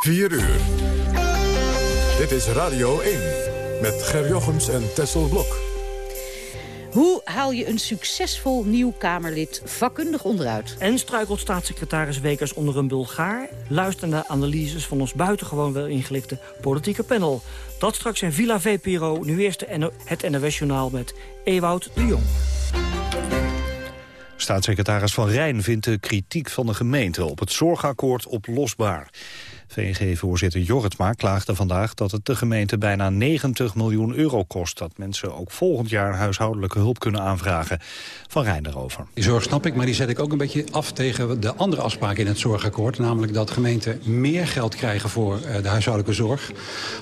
4 uur. Dit is Radio 1 met Ger Jochems en Tessel Blok. Hoe haal je een succesvol nieuw Kamerlid vakkundig onderuit? En struikelt staatssecretaris Wekers onder een Bulgaar? Luister naar analyses van ons buitengewoon wel ingelikte politieke panel. Dat straks in Villa VPRO, nu eerst het NOS-journaal met Ewout de Jong. Staatssecretaris Van Rijn vindt de kritiek van de gemeente op het zorgakkoord oplosbaar. VNG-voorzitter Jorritsma klaagde vandaag dat het de gemeente bijna 90 miljoen euro kost. Dat mensen ook volgend jaar huishoudelijke hulp kunnen aanvragen. Van Rijn daarover. Die zorg snap ik, maar die zet ik ook een beetje af tegen de andere afspraken in het zorgakkoord. Namelijk dat gemeenten meer geld krijgen voor eh, de huishoudelijke zorg.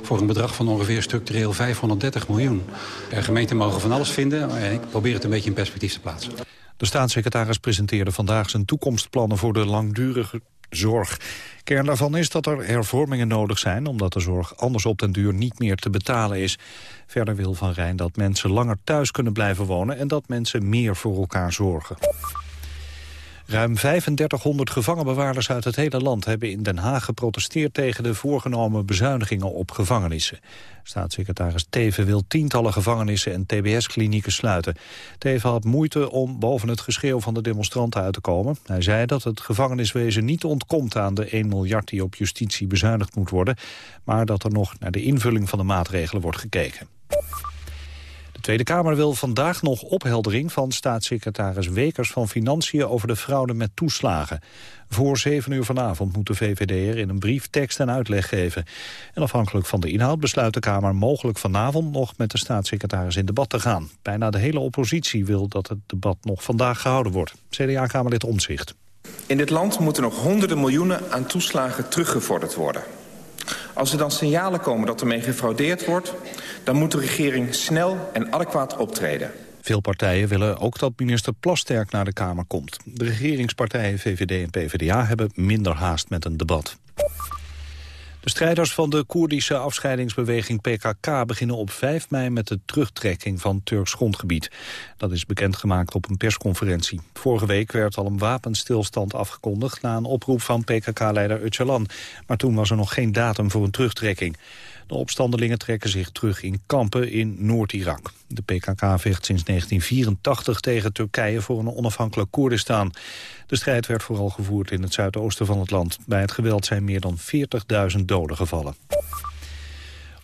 Voor een bedrag van ongeveer structureel 530 miljoen. De gemeenten mogen van alles vinden en ik probeer het een beetje in perspectief te plaatsen. De staatssecretaris presenteerde vandaag zijn toekomstplannen voor de langdurige zorg. Kern daarvan is dat er hervormingen nodig zijn... omdat de zorg anders op den duur niet meer te betalen is. Verder wil Van Rijn dat mensen langer thuis kunnen blijven wonen... en dat mensen meer voor elkaar zorgen. Ruim 3500 gevangenbewaarders uit het hele land hebben in Den Haag geprotesteerd tegen de voorgenomen bezuinigingen op gevangenissen. Staatssecretaris Teven wil tientallen gevangenissen en tbs-klinieken sluiten. Teven had moeite om boven het geschreeuw van de demonstranten uit te komen. Hij zei dat het gevangeniswezen niet ontkomt aan de 1 miljard die op justitie bezuinigd moet worden, maar dat er nog naar de invulling van de maatregelen wordt gekeken. De Tweede Kamer wil vandaag nog opheldering van staatssecretaris Wekers van Financiën over de fraude met toeslagen. Voor zeven uur vanavond moet de VVD er in een brief tekst en uitleg geven. En afhankelijk van de inhoud besluit de Kamer mogelijk vanavond nog met de staatssecretaris in debat te gaan. Bijna de hele oppositie wil dat het debat nog vandaag gehouden wordt. CDA-Kamerlid Omzicht. In dit land moeten nog honderden miljoenen aan toeslagen teruggevorderd worden. Als er dan signalen komen dat ermee gefraudeerd wordt... dan moet de regering snel en adequaat optreden. Veel partijen willen ook dat minister Plasterk naar de Kamer komt. De regeringspartijen VVD en PvdA hebben minder haast met een debat. De strijders van de Koerdische afscheidingsbeweging PKK beginnen op 5 mei met de terugtrekking van Turks grondgebied. Dat is bekendgemaakt op een persconferentie. Vorige week werd al een wapenstilstand afgekondigd na een oproep van PKK-leider Öcalan. Maar toen was er nog geen datum voor een terugtrekking. De opstandelingen trekken zich terug in kampen in Noord-Irak. De PKK vecht sinds 1984 tegen Turkije voor een onafhankelijk Koerdistan. De strijd werd vooral gevoerd in het zuidoosten van het land. Bij het geweld zijn meer dan 40.000 doden gevallen.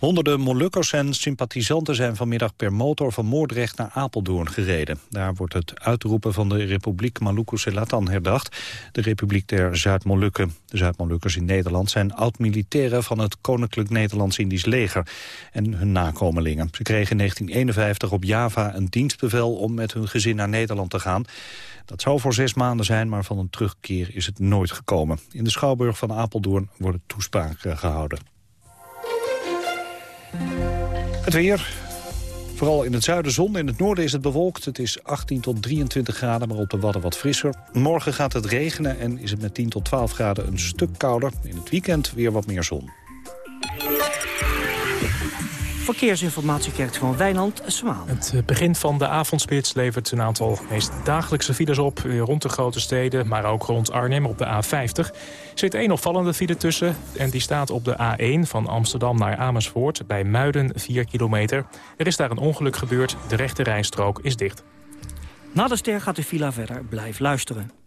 Honderden Molukkers en sympathisanten zijn vanmiddag per motor van Moordrecht naar Apeldoorn gereden. Daar wordt het uitroepen van de Republiek Maluku Selatan herdacht, de Republiek der Zuid-Molukken. De Zuid-Molukkers in Nederland zijn oud-militairen van het Koninklijk Nederlands-Indisch leger en hun nakomelingen. Ze kregen in 1951 op Java een dienstbevel om met hun gezin naar Nederland te gaan. Dat zou voor zes maanden zijn, maar van een terugkeer is het nooit gekomen. In de Schouwburg van Apeldoorn worden toespraken gehouden. Het weer. Vooral in het zuiden zon, in het noorden is het bewolkt. Het is 18 tot 23 graden, maar op de Wadden wat frisser. Morgen gaat het regenen en is het met 10 tot 12 graden een stuk kouder. In het weekend weer wat meer zon. Verkeersinformatie krijgt van Wijnand Smaan. Het eh, begin van de avondspits levert een aantal meest dagelijkse files op... rond de grote steden, maar ook rond Arnhem op de A50. Er zit één opvallende file tussen en die staat op de A1 van Amsterdam naar Amersfoort... bij Muiden, 4 kilometer. Er is daar een ongeluk gebeurd, de rechte rijstrook is dicht. Na de ster gaat de fila verder, blijf luisteren.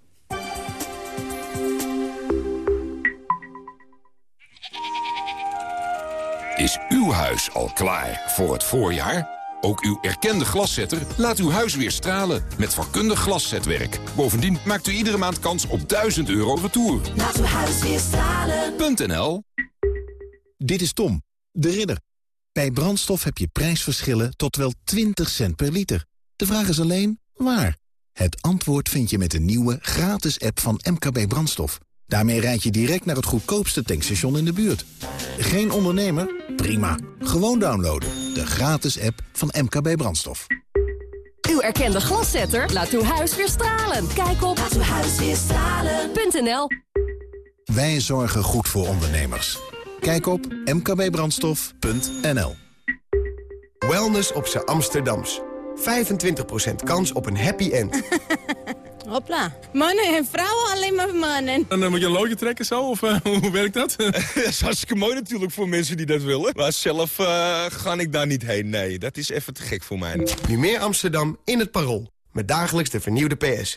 Is uw huis al klaar voor het voorjaar? Ook uw erkende glaszetter laat uw huis weer stralen met vakkundig glaszetwerk. Bovendien maakt u iedere maand kans op 1000 euro retour. Laat uw huis weer stralen. Dit is Tom, de ridder. Bij brandstof heb je prijsverschillen tot wel 20 cent per liter. De vraag is alleen, waar? Het antwoord vind je met de nieuwe gratis app van MKB Brandstof. Daarmee rijd je direct naar het goedkoopste tankstation in de buurt. Geen ondernemer? Prima. Gewoon downloaden. De gratis app van MKB Brandstof. Uw erkende glaszetter laat uw huis weer stralen. Kijk op laatuwhuisweerstralen.nl Wij zorgen goed voor ondernemers. Kijk op mkbbrandstof.nl Wellness op z'n Amsterdams. 25% kans op een happy end. Hopla. Mannen en vrouwen, alleen maar mannen. En dan moet je een loodje trekken zo, of uh, hoe werkt dat? dat is hartstikke mooi natuurlijk voor mensen die dat willen. Maar zelf uh, ga ik daar niet heen, nee. Dat is even te gek voor mij. Nu meer Amsterdam in het Parool. Met dagelijks de vernieuwde PS.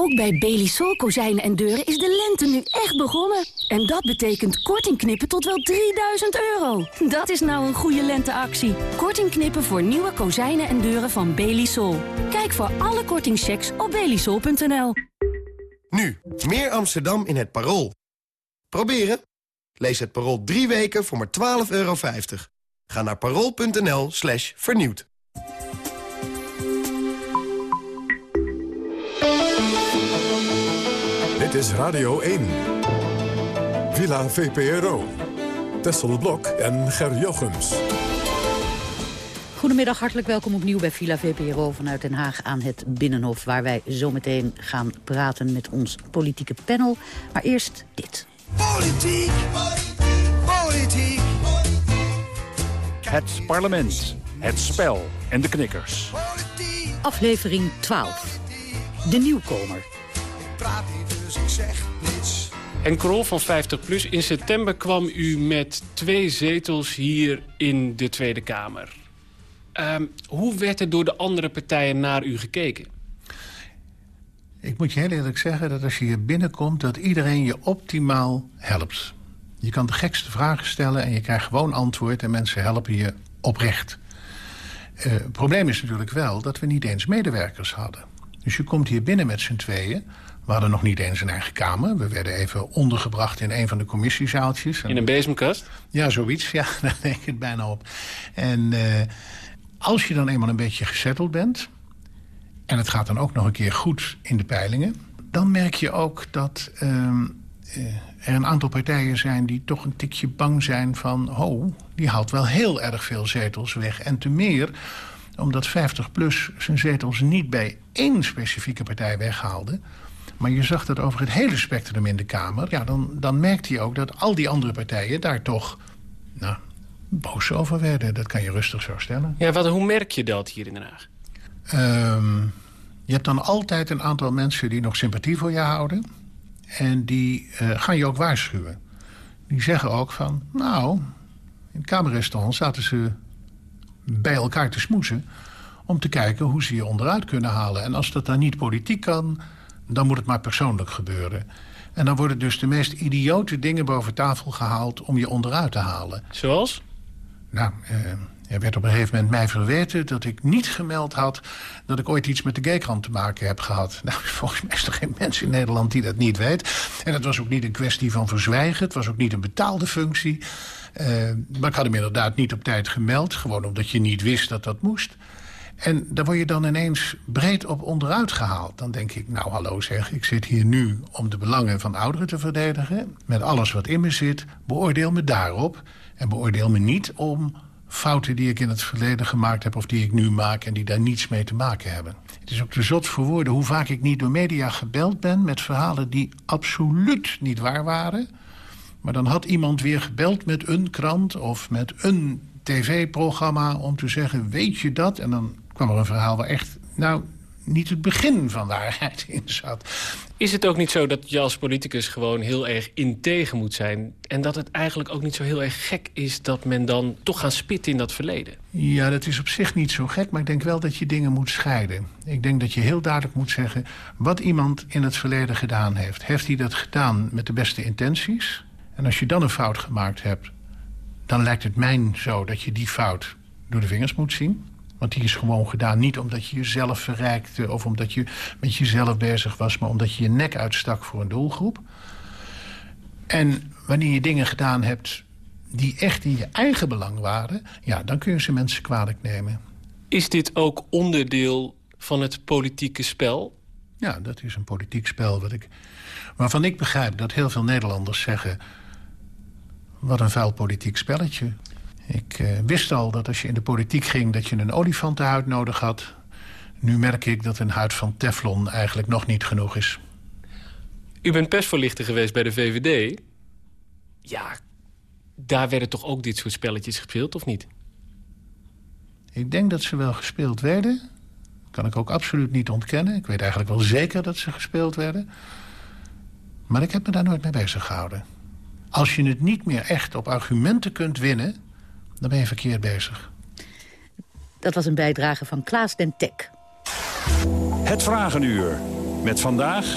Ook bij Belisol kozijnen en deuren is de lente nu echt begonnen. En dat betekent korting knippen tot wel 3000 euro. Dat is nou een goede lenteactie. Korting knippen voor nieuwe kozijnen en deuren van Belisol. Kijk voor alle kortingchecks op belisol.nl. Nu, meer Amsterdam in het Parool. Proberen? Lees het Parool drie weken voor maar 12,50 euro. Ga naar parool.nl slash vernieuwd. Dit is Radio 1. Villa VPRO. Tessel Blok en Ger Jochems. Goedemiddag, hartelijk welkom opnieuw bij Villa VPRO vanuit Den Haag aan het Binnenhof... waar wij zometeen gaan praten met ons politieke panel. Maar eerst dit. Politiek, politiek, Het parlement, het spel en de knikkers. Aflevering 12. De nieuwkomer. praat niet, ik zeg niets. En Krol van 50PLUS, in september kwam u met twee zetels hier in de Tweede Kamer. Ehm, hoe werd er door de andere partijen naar u gekeken? Ik moet je heel eerlijk zeggen dat als je hier binnenkomt... dat iedereen je optimaal helpt. Je kan de gekste vragen stellen en je krijgt gewoon antwoord... en mensen helpen je oprecht. Eh, het probleem is natuurlijk wel dat we niet eens medewerkers hadden. Dus je komt hier binnen met z'n tweeën... We hadden nog niet eens een eigen kamer. We werden even ondergebracht in een van de commissiezaaltjes. In een bezemkast? Ja, zoiets. Ja, daar denk ik het bijna op. En uh, als je dan eenmaal een beetje gezetteld bent... en het gaat dan ook nog een keer goed in de peilingen... dan merk je ook dat uh, er een aantal partijen zijn... die toch een tikje bang zijn van... oh, die haalt wel heel erg veel zetels weg. En te meer omdat 50PLUS zijn zetels niet bij één specifieke partij weghaalde... Maar je zag dat over het hele spectrum in de Kamer. Ja, dan, dan merkte je ook dat al die andere partijen daar toch nou, boos over werden. Dat kan je rustig zo stellen. Ja, wat, hoe merk je dat hier in Den Haag? Um, je hebt dan altijd een aantal mensen die nog sympathie voor je houden. En die uh, gaan je ook waarschuwen. Die zeggen ook van, nou, in het Kamerrestaurant zaten ze bij elkaar te smoesen... om te kijken hoe ze je onderuit kunnen halen. En als dat dan niet politiek kan dan moet het maar persoonlijk gebeuren. En dan worden dus de meest idiote dingen boven tafel gehaald... om je onderuit te halen. Zoals? Nou, eh, er werd op een gegeven moment mij verweten dat ik niet gemeld had... dat ik ooit iets met de gaykrant te maken heb gehad. Nou, volgens mij is er geen mens in Nederland die dat niet weet. En het was ook niet een kwestie van verzwijgen. Het was ook niet een betaalde functie. Uh, maar ik had hem inderdaad niet op tijd gemeld. Gewoon omdat je niet wist dat dat moest. En daar word je dan ineens breed op onderuit gehaald. Dan denk ik, nou hallo zeg, ik zit hier nu om de belangen van ouderen te verdedigen. Met alles wat in me zit, beoordeel me daarop. En beoordeel me niet om fouten die ik in het verleden gemaakt heb... of die ik nu maak en die daar niets mee te maken hebben. Het is ook te zot voor woorden hoe vaak ik niet door media gebeld ben... met verhalen die absoluut niet waar waren. Maar dan had iemand weer gebeld met een krant of met een tv-programma... om te zeggen, weet je dat? En dan kwam er een verhaal waar echt, nou, niet het begin van waarheid in zat. Is het ook niet zo dat je als politicus gewoon heel erg integer moet zijn... en dat het eigenlijk ook niet zo heel erg gek is dat men dan toch gaat spitten in dat verleden? Ja, dat is op zich niet zo gek, maar ik denk wel dat je dingen moet scheiden. Ik denk dat je heel duidelijk moet zeggen wat iemand in het verleden gedaan heeft. Heeft hij dat gedaan met de beste intenties? En als je dan een fout gemaakt hebt, dan lijkt het mij zo dat je die fout door de vingers moet zien... Want die is gewoon gedaan niet omdat je jezelf verrijkte... of omdat je met jezelf bezig was... maar omdat je je nek uitstak voor een doelgroep. En wanneer je dingen gedaan hebt die echt in je eigen belang waren... ja, dan kun je ze mensen kwalijk nemen. Is dit ook onderdeel van het politieke spel? Ja, dat is een politiek spel wat ik, waarvan ik begrijp dat heel veel Nederlanders zeggen... wat een vuil politiek spelletje. Ik uh, wist al dat als je in de politiek ging... dat je een olifantenhuid nodig had. Nu merk ik dat een huid van teflon eigenlijk nog niet genoeg is. U bent persvoorlichter geweest bij de VVD. Ja, daar werden toch ook dit soort spelletjes gespeeld, of niet? Ik denk dat ze wel gespeeld werden. Kan ik ook absoluut niet ontkennen. Ik weet eigenlijk wel zeker dat ze gespeeld werden. Maar ik heb me daar nooit mee bezig gehouden. Als je het niet meer echt op argumenten kunt winnen... dan ben je verkeerd bezig. Dat was een bijdrage van Klaas den Tek. Het Vragenuur. Met vandaag...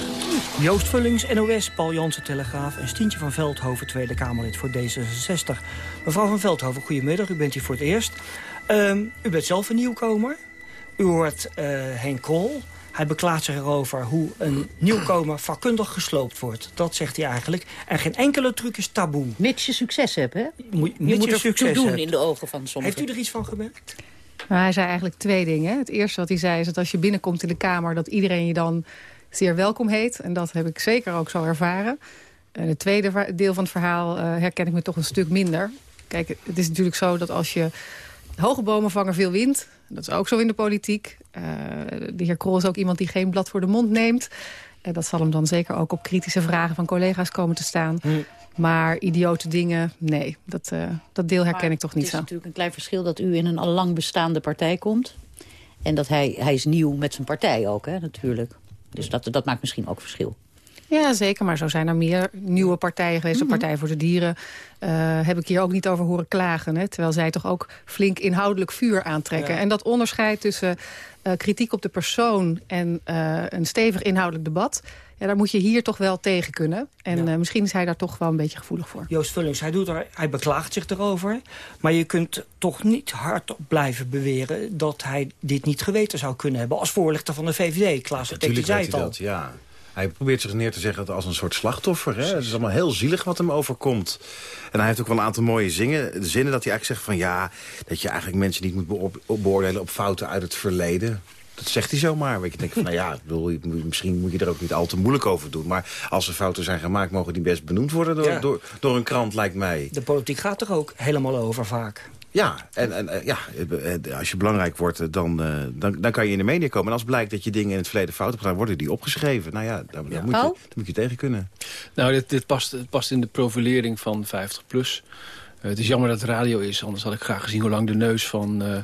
Joost Vullings, NOS, Paul Jansen, Telegraaf... en Stientje van Veldhoven, Tweede Kamerlid voor D66. Mevrouw van Veldhoven, goedemiddag. U bent hier voor het eerst. Ehm, u bent zelf een nieuwkomer. U hoort uh, Henk Krol. Hij beklaagt zich erover hoe een nieuwkomer vakkundig gesloopt wordt. Dat zegt hij eigenlijk. En geen enkele truc is taboe. Mits je succes hebt, hè? Moet, je moet er succes doen hebt. in de ogen van sommigen. Heeft u er iets van gemerkt? Nou, hij zei eigenlijk twee dingen. Het eerste wat hij zei is dat als je binnenkomt in de Kamer... dat iedereen je dan zeer welkom heet. En dat heb ik zeker ook zo ervaren. En het tweede deel van het verhaal uh, herken ik me toch een stuk minder. Kijk, het is natuurlijk zo dat als je... Hoge bomen vangen veel wind. Dat is ook zo in de politiek. Uh, de heer Krol is ook iemand die geen blad voor de mond neemt. Uh, dat zal hem dan zeker ook op kritische vragen van collega's komen te staan. Hm. Maar idiote dingen, nee, dat, uh, dat deel herken maar ik toch niet Het zo. is natuurlijk een klein verschil dat u in een al lang bestaande partij komt. En dat hij, hij is nieuw met zijn partij ook, hè, natuurlijk. Dus dat, dat maakt misschien ook verschil. Ja, zeker. Maar zo zijn er meer nieuwe partijen geweest. De Mhm. Partij voor de Dieren uh, heb ik hier ook niet over horen klagen. Hè, terwijl zij toch ook flink inhoudelijk vuur aantrekken. Ja. En dat onderscheid tussen uh, kritiek op de persoon... en uh, een stevig inhoudelijk debat... Ja, daar moet je hier toch wel tegen kunnen. En ja. misschien is hij daar toch wel een beetje gevoelig voor. Joost Vullings, hij, doet er, hij beklaagt zich erover. Maar je kunt toch niet hardop blijven beweren... dat hij dit niet geweten zou kunnen hebben... als voorlichter van de VVD. Klaas Natuurlijk weet het hij dat, ja. Hij probeert zich neer te zeggen als een soort slachtoffer. Hè? Het is allemaal heel zielig wat hem overkomt. En hij heeft ook wel een aantal mooie zingen, zinnen dat hij eigenlijk zegt van... ja, dat je eigenlijk mensen niet moet be beoordelen op fouten uit het verleden. Dat zegt hij zomaar. Weet je, denk van, nou ja, bedoel, misschien moet je er ook niet al te moeilijk over doen. Maar als er fouten zijn gemaakt, mogen die best benoemd worden door, Ja. door, door een krant, lijkt mij. De politiek gaat er ook helemaal over vaak. Ja, en, en eh, ja, eh, als je belangrijk wordt, eh, dan, eh, dan, dan kan je in de media komen. En als blijkt dat je dingen in het verleden fout hebt gedaan, worden die opgeschreven. Nou ja, dan, dan, Moet, je, dan moet je tegen kunnen. Nou, dit, dit past, het past in de profilering van 50PLUS. Uh, het is jammer dat het radio is, anders had ik graag gezien hoe lang de neus van uh,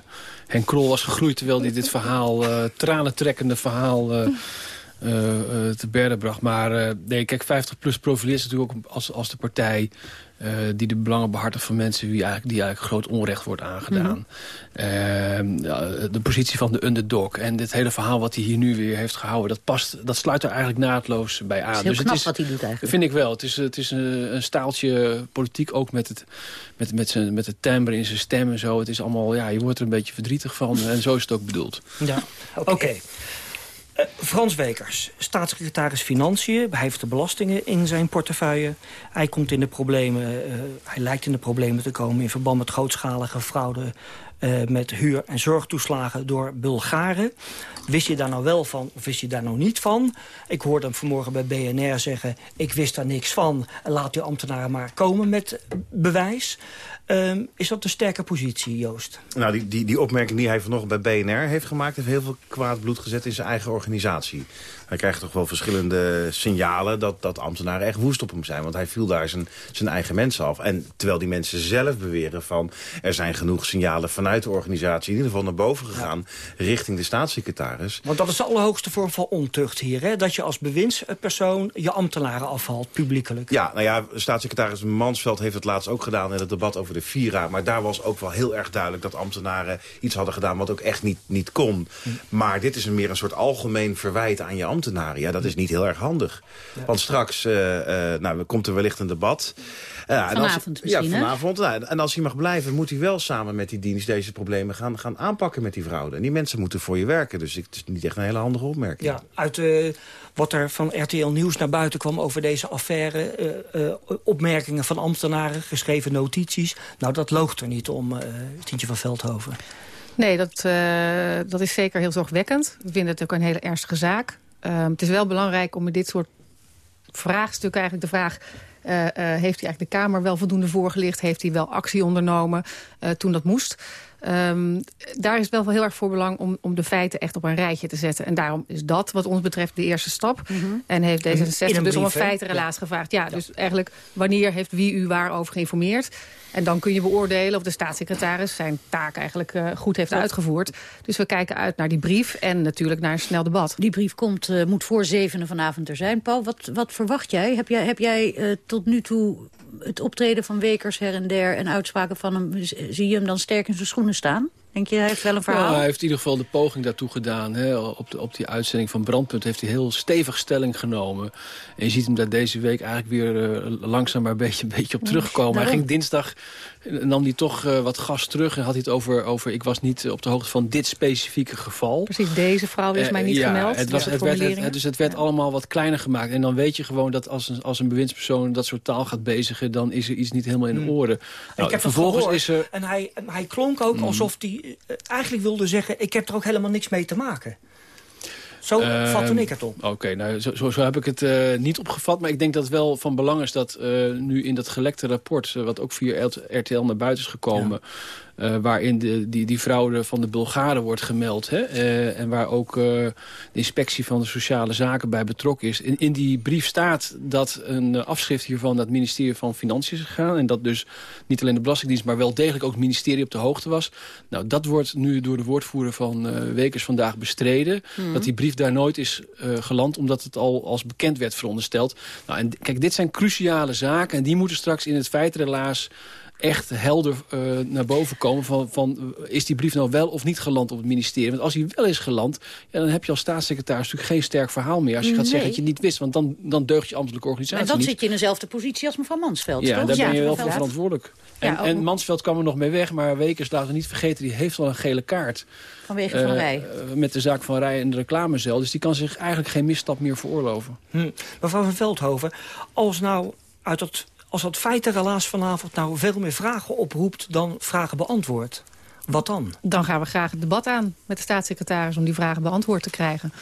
Henk Krol was gegroeid... terwijl hij dit verhaal, uh, tranentrekkende verhaal, te berden bracht. Maar nee, kijk, 50PLUS profileert zich natuurlijk ook als, als de partij... Uh, die de belangen behartigt van mensen wie eigenlijk, die eigenlijk groot onrecht wordt aangedaan. Mm -hmm. uh, de positie van de underdog en dit hele verhaal wat hij hier nu weer heeft gehouden... dat, past, dat sluit er eigenlijk naadloos bij aan. Het is heel dus knap het is, wat hij doet eigenlijk. Vind ik wel. Het is, het is een, een staaltje politiek ook met het, met, met, zijn, met het timbre in zijn stem en zo. Het is allemaal, ja, je wordt er een beetje verdrietig van en zo is het ook bedoeld. Ja, oké. Okay. Uh, Frans Wekers, staatssecretaris Financiën. Hij heeft de belastingen in zijn portefeuille. Hij, komt in de problemen, uh, hij lijkt in de problemen te komen... in verband met grootschalige fraude uh, met huur- en zorgtoeslagen door Bulgaren. Wist je daar nou wel van of wist je daar nou niet van? Ik hoorde hem vanmorgen bij BNR zeggen... ik wist daar niks van, laat uw ambtenaren maar komen met bewijs. Um, is dat een sterke positie, Joost? Nou, die, die, die opmerking die hij vanochtend bij BNR heeft gemaakt... heeft heel veel kwaad bloed gezet in zijn eigen organisatie. Hij krijgt toch wel verschillende signalen dat, dat ambtenaren echt woest op hem zijn. Want hij viel daar zijn, zijn eigen mensen af. En terwijl die mensen zelf beweren van... er zijn genoeg signalen vanuit de organisatie... in ieder geval naar boven gegaan ja. richting de staatssecretaris. Want dat is de allerhoogste vorm van ontucht hier. Hè? Dat je als bewindspersoon je ambtenaren afvalt, publiekelijk. Ja, nou ja, staatssecretaris Mansveld heeft het laatst ook gedaan... in het debat over de Vira. Maar daar was ook wel heel erg duidelijk dat ambtenaren iets hadden gedaan... wat ook echt niet, niet kon. Hm. Maar dit is een meer een soort algemeen verwijt aan je ambtenaren. Ja, dat is niet heel erg handig. Ja. Want straks uh, uh, nou, komt er wellicht een debat. Uh, vanavond als, Ja, vanavond. Nou, en als hij mag blijven, moet hij wel samen met die dienst... deze problemen gaan, gaan aanpakken met die fraude. En die mensen moeten voor je werken. Dus het is niet echt een hele handige opmerking. Ja, uit uh, wat er van RTL Nieuws naar buiten kwam over deze affaire... Uh, opmerkingen van ambtenaren, geschreven notities. Nou, dat loogt er niet om, Tientje van Veldhoven. Nee, dat, uh, dat is zeker heel zorgwekkend. We vinden het ook een hele ernstige zaak. Uh, het is wel belangrijk om met dit soort vraagstukken eigenlijk de vraag... Uh, heeft hij eigenlijk de Kamer wel voldoende voorgelicht? Heeft hij wel actie ondernomen toen dat moest? Ehm, daar is het wel heel erg voor belang om, om de feiten echt op een rijtje te zetten. En daarom is dat wat ons betreft de eerste stap. En heeft In- in D66 een dus om een feitenrelaas gevraagd. Ja, dus eigenlijk wanneer heeft wie u waarover geïnformeerd. En dan kun je beoordelen of de staatssecretaris zijn taak eigenlijk eh, goed heeft uitgevoerd. Dus we kijken uit naar die brief en natuurlijk naar een snel debat. Die brief komt, eh, moet voor zevenen vanavond er zijn. Paul, wat, wat verwacht jij? Heb jij, heb jij eh, tot nu toe het optreden van Wekers her en der... en uitspraken van hem, zie je hem dan sterk in zijn schoenen staan? Denk je, hij heeft wel een verhaal? Hij heeft in ieder geval de poging daartoe gedaan. Hè. Op, de, op die uitzending van Brandpunt heeft hij heel stevig stelling genomen. En je ziet hem daar deze week eigenlijk weer eh, langzaam maar een beetje, een beetje op terugkomen. Hij ging dinsdag, eh, nam hij toch eh, wat gas terug en had hij het over, over... ik was niet op de hoogte van dit specifieke geval. Precies, deze vrouw is mij niet ja, gemeld. Het was, het werd, het, dus het werd allemaal wat kleiner gemaakt. En dan weet je gewoon dat als een, als een bewindspersoon dat soort taal gaat bezigen... dan is er iets niet helemaal in orde. ik Nou, heb vervolgens is er... En hij, hij klonk ook Mm. alsof hij eigenlijk wilde zeggen... ik heb er ook helemaal niks mee te maken. Zo Ehm, vatte ik het op. Oké, nou, zo, zo, zo heb ik het eh, niet opgevat. Maar ik denk dat het wel van belang is dat eh, nu in dat gelekte rapport... eh, wat ook via RTL naar buiten is gekomen... eh, waarin de, die, die fraude van de Bulgaren wordt gemeld. Hè, eh, en waar ook eh, de inspectie van de sociale zaken bij betrokken is. In, in die brief staat dat een afschrift hiervan naar het ministerie van Financiën is gegaan. En dat dus niet alleen de Belastingdienst, maar wel degelijk ook het ministerie op de hoogte was. Nou, dat wordt nu door de woordvoerder van Wekers vandaag bestreden. Mhm. Dat die brief daar nooit is geland, omdat het al als bekend werd verondersteld. Nou, en kijk, dit zijn cruciale zaken en die moeten straks in het feitrelaas echt helder eh, naar boven komen van, van is die brief nou wel of niet geland op het ministerie. Want als hij wel is geland, ja, dan heb je als staatssecretaris natuurlijk geen sterk verhaal meer. Als je gaat Nee. zeggen dat je niet wist, want dan, dan deugt je ambtelijke organisatie en dan niet. zit je in dezelfde positie als mevrouw Mansveld, Ja, toch? daar ben je wel voor verantwoordelijk. En, Ja, en Mansveld kwam er nog mee weg, maar Wekers, laten we niet vergeten... die heeft wel een gele kaart. Vanwege Van Eh, Rij. eh, met de zaak van Rij en de reclamecel. Dus die kan zich eigenlijk geen misstap meer veroorloven. Hm. Mevrouw van Veldhoven, als nou uit dat, als dat feitenrelaas vanavond nou veel meer vragen oproept dan vragen beantwoordt, wat dan? Dan gaan we graag het debat aan met de staatssecretaris... om die vragen beantwoord te krijgen.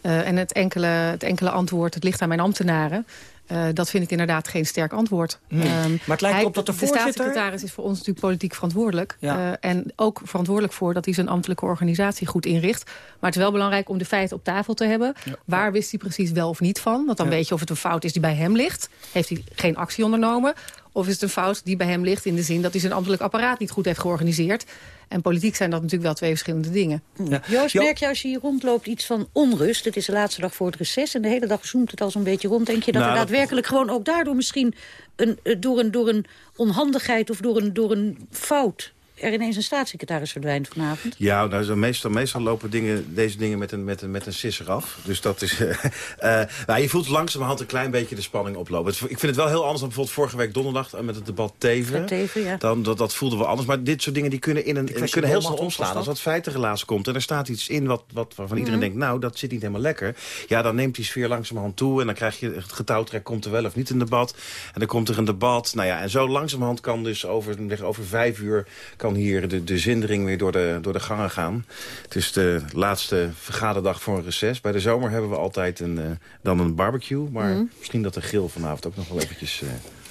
Eh, en het enkele, het enkele antwoord, het ligt aan mijn ambtenaren... eh, dat vind ik inderdaad geen sterk antwoord. Nee. Ehm, Maar het lijkt hij- erop dat de voorzitter- staatssecretaris is voor ons natuurlijk politiek verantwoordelijk. Ja. Eh, en ook verantwoordelijk voor dat hij zijn ambtelijke organisatie goed inricht. Maar het is wel belangrijk om de feiten op tafel te hebben. Waar wist hij precies wel of niet van? Want dan Ja. weet je of het een fout is die bij hem ligt. Heeft hij geen actie ondernomen? Of is het een fout die bij hem ligt in de zin dat hij zijn ambtelijk apparaat niet goed heeft georganiseerd? En politiek zijn dat natuurlijk wel twee verschillende dingen. Joost, merk je als je hier rondloopt iets van onrust? Het is de laatste dag voor het reces en de hele dag zoomt het al zo'n beetje rond. Denk je dat Nou, er dat- daadwerkelijk gewoon ook daardoor misschien... Een, eh, door, een, door een onhandigheid of door een, door een fout... er ineens een staatssecretaris verdwijnt vanavond? Ja, nou, zo meestal, meestal lopen dingen, deze dingen met een, met, een, met een sisser af. Dus dat is... eh, eh, nou, je voelt langzamerhand een klein beetje de spanning oplopen. Het- Ik vind het wel heel anders dan bijvoorbeeld vorige week donderdag... eh, met het debat Teven. Teven, ja. Dan, dat, dat voelden we anders. Maar dit soort dingen die kunnen, in een, die kunnen heel snel omslaan. Als was wat feitenrelaas komt en er staat iets in wat, wat, waarvan iedereen Mhm. denkt... nou, dat zit niet helemaal lekker. Ja, dan neemt die sfeer langzamerhand toe. En dan krijg je het getouwtrek, komt er wel of niet een debat. En dan komt er een debat. Nou ja, en zo langzamerhand kan dus over, over vijf uur... kan hier de, de zindering weer door de, door de gangen gaan. Het is de laatste vergaderdag voor een reces. Bij de zomer hebben we altijd een, eh, dan een barbecue. Maar Mhm. misschien dat de grill vanavond ook nog wel eventjes eh,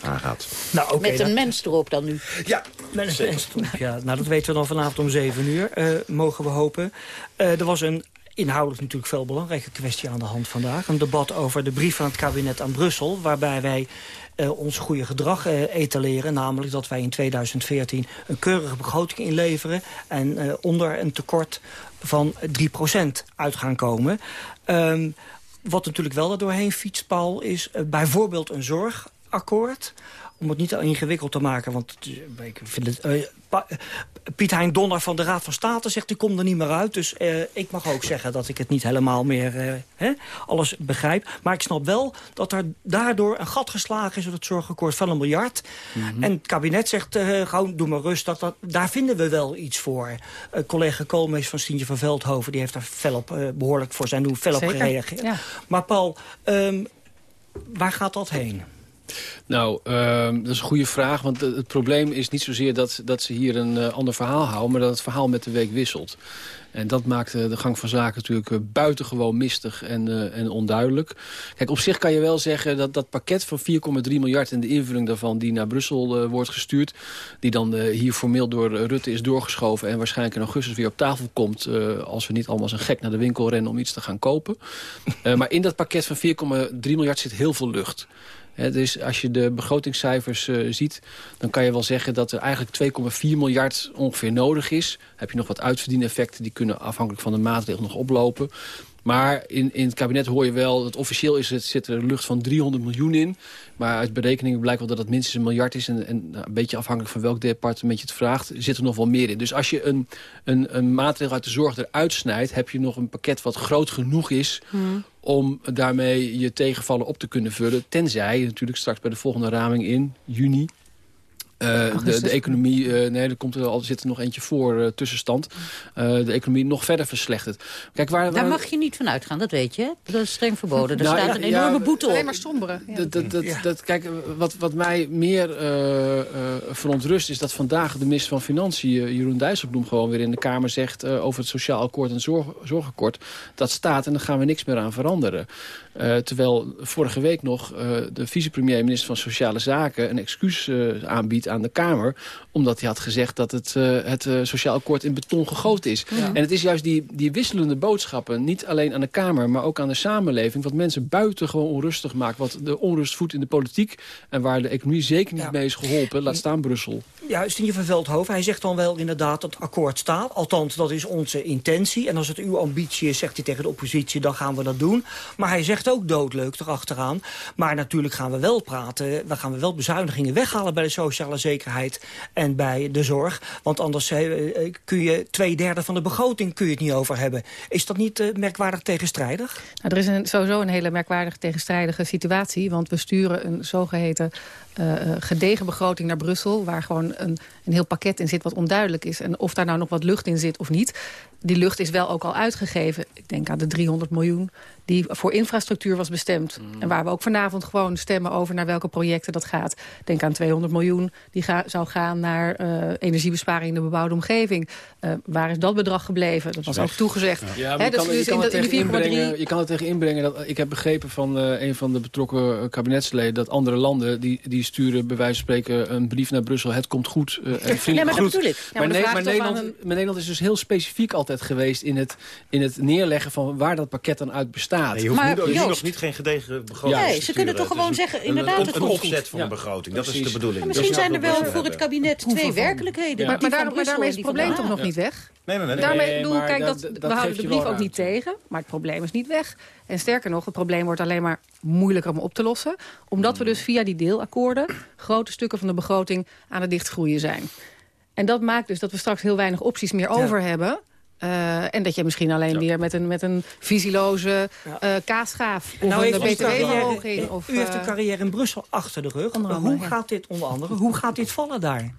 aangaat. Nou, oké, Met een dat- mens erop dan nu. Ja, Met een feestgroep, ja. Nou, dat weten we dan vanavond om 7 uur, eh, mogen we hopen. Eh, er was een inhoudelijk natuurlijk veel belangrijke kwestie aan de hand vandaag. Een debat over de brief van het kabinet aan Brussel... waarbij wij eh, ons goede gedrag eh, etaleren. Namelijk dat wij in 2014 een keurige begroting inleveren... en eh, onder een tekort van 3% uit gaan komen. Ehm, wat natuurlijk wel er doorheen fietst, Paul, is bijvoorbeeld een zorgakkoord om het niet ingewikkeld te maken, want ik vind het... eh, eh, Piet Hein Donner van de Raad van State zegt, die komt er niet meer uit. Dus eh, ik mag ook zeggen dat ik het niet helemaal meer hè, alles begrijp. Maar ik snap wel dat er daardoor een gat geslagen is... op het zorgakkoord van een miljard. En het kabinet zegt, gewoon doe maar rustig. Dat, daar vinden we wel iets voor. Collega Koolmees van Stientje van Veldhoven... die heeft daar fel op, eh, behoorlijk voor zijn doen fel op gereageerd. ja. Maar Paul, ehm, waar gaat dat heen? Nou, ehm, dat is een goede vraag. Want het, probleem is niet zozeer dat, dat ze hier een eh, ander verhaal houden... maar dat het verhaal met de week wisselt. En dat maakt eh, de gang van zaken natuurlijk eh, buitengewoon mistig en, en onduidelijk. Kijk, op zich kan je wel zeggen dat dat pakket van 4,3 miljard... en de invulling daarvan die naar Brussel wordt gestuurd... die dan hier formeel door Rutte is doorgeschoven... en waarschijnlijk in augustus weer op tafel komt... als we niet allemaal als een gek naar de winkel rennen om iets te gaan kopen. Maar in dat pakket van 4,3 miljard zit heel veel lucht. Dus als je de begrotingscijfers eh, ziet... dan kan je wel zeggen dat er eigenlijk 2,4 miljard ongeveer nodig is. Heb je nog wat uitverdieneffecten... die kunnen afhankelijk van de maatregel nog oplopen. Maar in, in het kabinet hoor je wel... dat officieel is het, zit er lucht van 300 miljoen in. Maar uit berekeningen blijkt wel dat het minstens een miljard is. En, nou, een beetje afhankelijk van welk departement je het vraagt... zit er nog wel meer in. Dus als je een, een, een maatregel uit de zorg eruit snijdt... heb je nog een pakket wat groot genoeg is om daarmee je tegenvallen op te kunnen vullen. Tenzij natuurlijk straks bij de volgende raming in juni... eh, de, de economie, eh, nee, er, komt er al zit er nog eentje voor eh, tussenstand. Eh, de economie nog verder verslechtert. Kijk, waar, waar, Daar mag je niet van uitgaan, dat weet je. hè? Dat is streng verboden. Er Nou, staat ja, een enorme ja, boete op. Alleen maar sombere. Ja. dat, dat, dat, dat, kijk, wat, wat mij meer eh, eh, verontrust is dat vandaag de minister van Financiën, Jeroen Dijsselbloem, gewoon weer in de Kamer zegt eh, over het sociaal akkoord en zorg, zorgakkoord. Dat staat en daar gaan we niks meer aan veranderen. Eh, terwijl vorige week nog eh, de vicepremier, minister van Sociale Zaken, een excuus eh, aan de Kamer. Omdat hij had gezegd dat het, eh, het eh, sociaal akkoord in beton gegoten is. Ja. En het is juist die, die wisselende boodschappen, niet alleen aan de Kamer, maar ook aan de samenleving, wat mensen buitengewoon onrustig maakt. Wat de onrust voedt in de politiek en waar de economie zeker niet mee is geholpen. Laat staan Brussel. Juist, in van Veldhoven. Hij zegt dan wel inderdaad dat het akkoord staat. Althans, dat is onze intentie. En als het uw ambitie is, zegt hij tegen de oppositie, dan gaan we dat doen. Maar hij zegt ook doodleuk erachteraan. Maar natuurlijk gaan we wel praten. We gaan we wel bezuinigingen weghalen bij de sociale zekerheid en bij de zorg. Want anders eh, eh, kun je twee derde van de begroting kun je het niet over hebben. Is dat niet eh, merkwaardig tegenstrijdig? Nou, er is sowieso een hele merkwaardige tegenstrijdige situatie. Want we sturen een zogeheten eh, eh, gedegen begroting naar Brussel... waar gewoon een, een heel pakket in zit wat onduidelijk is. En of daar nou nog wat lucht in zit of niet... die lucht is wel ook al uitgegeven. Ik denk aan de 300 miljoen die voor infrastructuur was bestemd. En waar we ook vanavond gewoon stemmen over naar welke projecten dat gaat. Denk aan 200 miljoen die ga, zou gaan naar eh, energiebesparing in de bebouwde omgeving. Eh, waar is dat bedrag gebleven? Dat was ook toegezegd. Ja, je, dus kan, je, kan in in tegen die 4,3 inbrengen, je kan tegen inbrengen dat ik heb begrepen van eh, een van de betrokken kabinetsleden dat andere landen die, die sturen bij wijze van spreken een brief naar Brussel. Het komt goed. eh, en vriendelijk Nee, maar dat groet. bedoel ik. Ja, maar Nederland, aan een- maar Nederland is dus heel specifiek altijd geweest in het, in het neerleggen van waar dat pakket dan uit bestaat. Nee, je hoeft Maar, nu, Joost- nog niet geen gedegen begroting Nee, ze kunnen toch gewoon een- zeggen, een- inderdaad, een, het een komt opzet voor Ja, een begroting. Dat is de bedoeling. Dat misschien is zijn er wel we voor het kabinet twee werkelijkheden. Ja. Maar, Die maar, van daar- maar Brussel daarmee is het van probleem toch nog niet weg? Nee, nee, nee. Daarmee Nee, bedoel, kijk, dat- we houden de brief ook niet tegen. Maar het probleem is niet weg. En sterker nog, het probleem wordt alleen maar moeilijker om op te lossen. Omdat we dus via die deelakkoorden... grote stukken van de begroting aan het dichtgroeien zijn. En dat maakt dus dat we straks heel weinig opties meer over hebben... Eh, en dat je misschien alleen weer met een, met een visieloze eh kaasschaaf... of Nou, een btw-verhoging... of U heeft eh, een carrière in Brussel achter de rug. Andere, hoe ja. gaat dit onder andere? Hoe gaat dit vallen daar?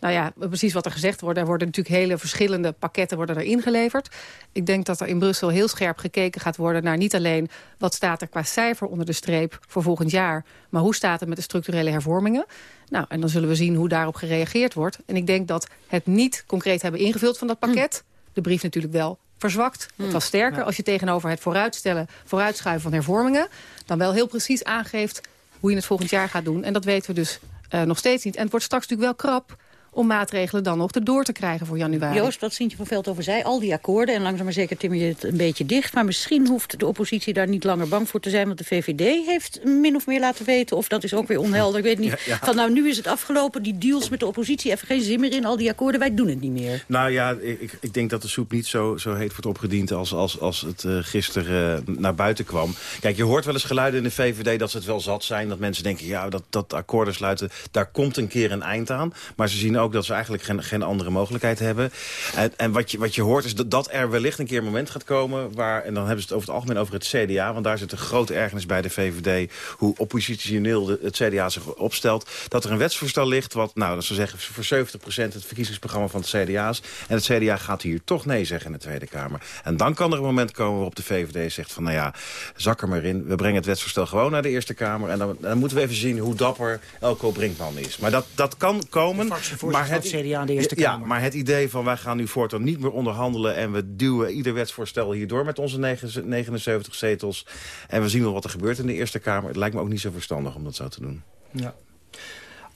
Nou ja, precies wat er gezegd wordt. Er worden natuurlijk hele verschillende pakketten worden er ingeleverd. Ik denk dat er in Brussel heel scherp gekeken gaat worden... naar niet alleen wat staat er qua cijfer onder de streep voor volgend jaar... maar hoe staat het met de structurele hervormingen. Nou, en dan zullen we zien hoe daarop gereageerd wordt. En ik denk dat het niet concreet hebben ingevuld van dat pakket... de brief natuurlijk wel verzwakt. Het was sterker als je tegenover het vooruitstellen... vooruitschuiven van hervormingen... dan wel heel precies aangeeft hoe je het volgend jaar gaat doen. En dat weten we dus eh, nog steeds niet. En het wordt straks natuurlijk wel krap om maatregelen dan nog erdoor te krijgen voor januari. Joost, wat Sintje van Veldhoven zei, al die akkoorden... en langzaam maar zeker timmer je het een beetje dicht... maar misschien hoeft de oppositie daar niet langer bang voor te zijn... want de VVD heeft min of meer laten weten... of dat is ook weer onhelder, ik weet niet... Ja, ja. van nou, nu is het afgelopen, die deals met de oppositie... even geen zin meer in, al die akkoorden, wij doen het niet meer. Nou ja, ik, ik denk dat de soep niet zo, zo heet wordt opgediend als, als, als het eh, gisteren eh, naar buiten kwam. Kijk, je hoort wel eens geluiden in de VVD dat ze het wel zat zijn. Dat mensen denken, ja, dat, dat akkoorden sluiten, daar komt een keer een eind aan. Maar ze zien ook ook dat ze eigenlijk geen, geen andere mogelijkheid hebben. En, en wat, je, wat je hoort is dat, dat er wellicht een keer een moment gaat komen... waar, en dan hebben ze het over het algemeen over het CDA... want daar zit een grote ergernis bij de VVD... hoe oppositioneel de, het CDA zich opstelt... dat er een wetsvoorstel ligt wat, nou, dat ze zeggen... voor 70% het verkiezingsprogramma van het CDA's... en het CDA gaat hier toch nee zeggen in de Tweede Kamer. En dan kan er een moment komen waarop de VVD zegt van... nou ja, zak er maar in, we brengen het wetsvoorstel gewoon naar de Eerste Kamer... en dan, dan moeten we even zien hoe dapper Elko Brinkman is. Maar dat, dat kan komen. Maar het CDA in de Eerste ja, Kamer. maar het idee van wij gaan nu voortaan niet meer onderhandelen... en we duwen ieder wetsvoorstel hierdoor met onze 79 zetels... en we zien wel wat er gebeurt in de Eerste Kamer. Het lijkt me ook niet zo verstandig om dat zo te doen. Ja.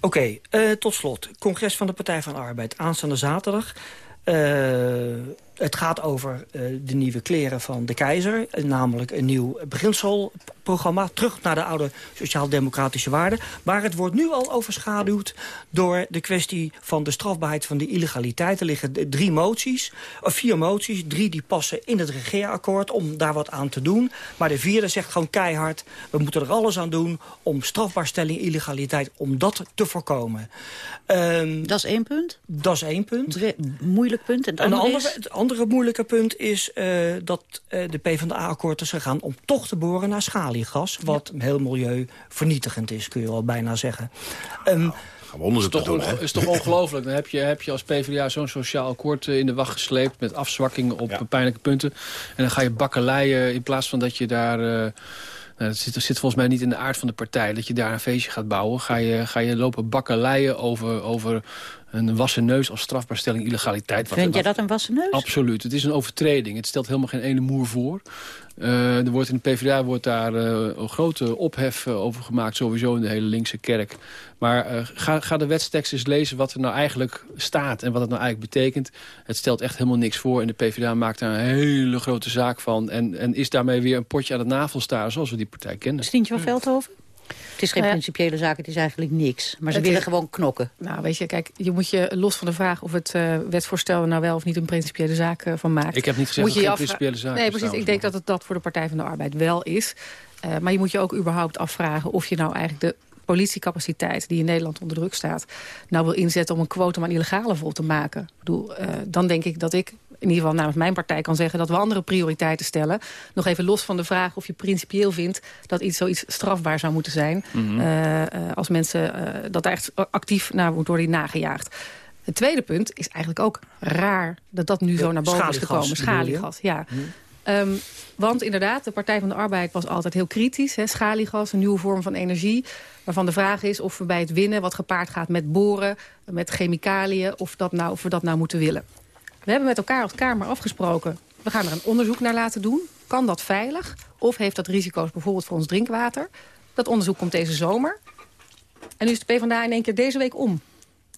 Oké, eh, tot slot. Congres van de Partij van de Arbeid. Aanstaande zaterdag. Eh, het gaat over eh, de nieuwe kleren van de keizer. namelijk een nieuw beginselprogramma. Terug naar de oude sociaal-democratische waarden. Maar het wordt nu al overschaduwd door de kwestie van de strafbaarheid van de illegaliteit. Er liggen drie moties, of vier moties. Drie die passen in het regeerakkoord om daar wat aan te doen. Maar de vierde zegt gewoon keihard... we moeten er alles aan doen om strafbaarstelling illegaliteit... om dat te voorkomen. dat is één punt? Dat is één punt. moeilijk punt. En het Een andere andere, is? Het andere moeilijke punt is eh, dat eh, de PvdA-akkoord is gegaan... om toch te boren naar schaliegas, wat heel milieuvernietigend is, kun je wel bijna zeggen. Ehm, Gaan we onderzoek is toch, doen, hè? is toch ongelooflijk. Dan heb je, heb je als PvdA zo'n sociaal akkoord eh, in de wacht gesleept... met afzwakkingen op pijnlijke punten. En dan ga je bakkeleien in plaats van dat je daar... eh, nou, dat zit, dat zit volgens mij niet in de aard van de partij. Dat je daar een feestje gaat bouwen. Ga je, ga je lopen bakkeleien over, over een wassen neus als strafbaarstelling illegaliteit. Wat- Vind jij dat een wassen neus? Absoluut. Het is een overtreding. Het stelt helemaal geen ene moer voor. Eh, er wordt in de PvdA wordt daar eh, een grote ophef eh, over gemaakt. Sowieso in de hele linkse kerk. Maar eh, ga, ga de wetstekst eens lezen wat er nou eigenlijk staat. En wat het nou eigenlijk betekent. Het stelt echt helemaal niks voor. En de PvdA maakt daar een hele grote zaak van. En, en is daarmee weer een potje aan het navelstaren. Zoals we die partij kennen. Stientje van Veldhoven? Het is geen principiële zaak, het is eigenlijk niks. Maar ze Het willen is- gewoon knokken. Nou, weet je, kijk, je moet je los van de vraag of het eh, wetsvoorstel er nou wel of niet een principiële zaak eh, van maakt. Ik heb niet gezegd moet dat je het je geen principiële zaak Nee, is, precies. Ik denk dat het dat voor de Partij van de Arbeid wel is. Eh, maar je moet je ook überhaupt afvragen of je nou eigenlijk de politiecapaciteit die in Nederland onder druk staat... nou wil inzetten om een quotum aan illegale vol te maken. Ik bedoel, eh, dan denk ik dat ik in ieder geval namens mijn partij kan zeggen... dat we andere prioriteiten stellen. Nog even los van de vraag of je principieel vindt... dat iets zoiets strafbaar zou moeten zijn. Mhm. Eh, eh, als mensen eh, dat daar echt actief naar moet worden nagejaagd. Het tweede punt is eigenlijk ook raar dat dat nu zo naar boven is gekomen. Schaliegas, ja. Ehm, want inderdaad, de Partij van de Arbeid was altijd heel kritisch. Hè, schaliegas, een nieuwe vorm van energie. Waarvan de vraag is of we bij het winnen, wat gepaard gaat met boren... met chemicaliën, of, dat nou, of we dat nou moeten willen. We hebben met elkaar als Kamer afgesproken... we gaan er een onderzoek naar laten doen. Kan dat veilig? Of heeft dat risico's bijvoorbeeld voor ons drinkwater? Dat onderzoek komt deze zomer. En nu is de PvdA in één keer deze week om.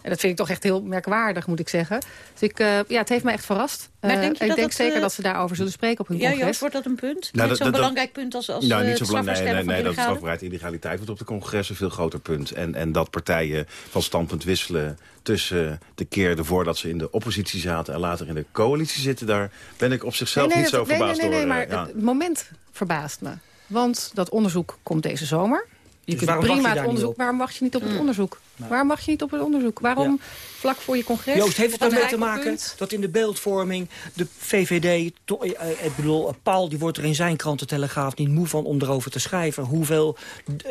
En dat vind ik toch echt heel merkwaardig, moet ik zeggen. Dus ik, eh, ja, het heeft me echt verrast. Maar Eh, denk je ik dat denk dat, zeker eh, dat ze daarover zullen spreken op hun Ja, congres. Joost, wordt dat een punt? Nou, Net dat- zo'n dat- belangrijk punt als, als nou, eh, niet zo het belangrijk. Nee, nee, nee, dat strafbaarheid illegaliteit wordt op de congres een veel groter punt. En, en dat partijen van standpunt wisselen tussen de keer voordat ze in de oppositie zaten... en later in de coalitie zitten, daar ben ik op zichzelf nee, nee, niet dat- zo verbaasd nee, nee, door. nee, eh, maar ja. het moment verbaast me. Want dat onderzoek komt deze zomer. Je Dus kunt prima je het niet onderzoek. Waarom wacht je niet op het Mm. onderzoek? Waarom wacht je niet op het onderzoek? Waarom vlak voor je congres? Joost, heeft het ermee te maken dat in de beeldvorming de VVD... to- eh, eh, ik bedoel, eh, Paul die wordt er in zijn krantentelegraaf niet moe van om erover te schrijven... hoeveel,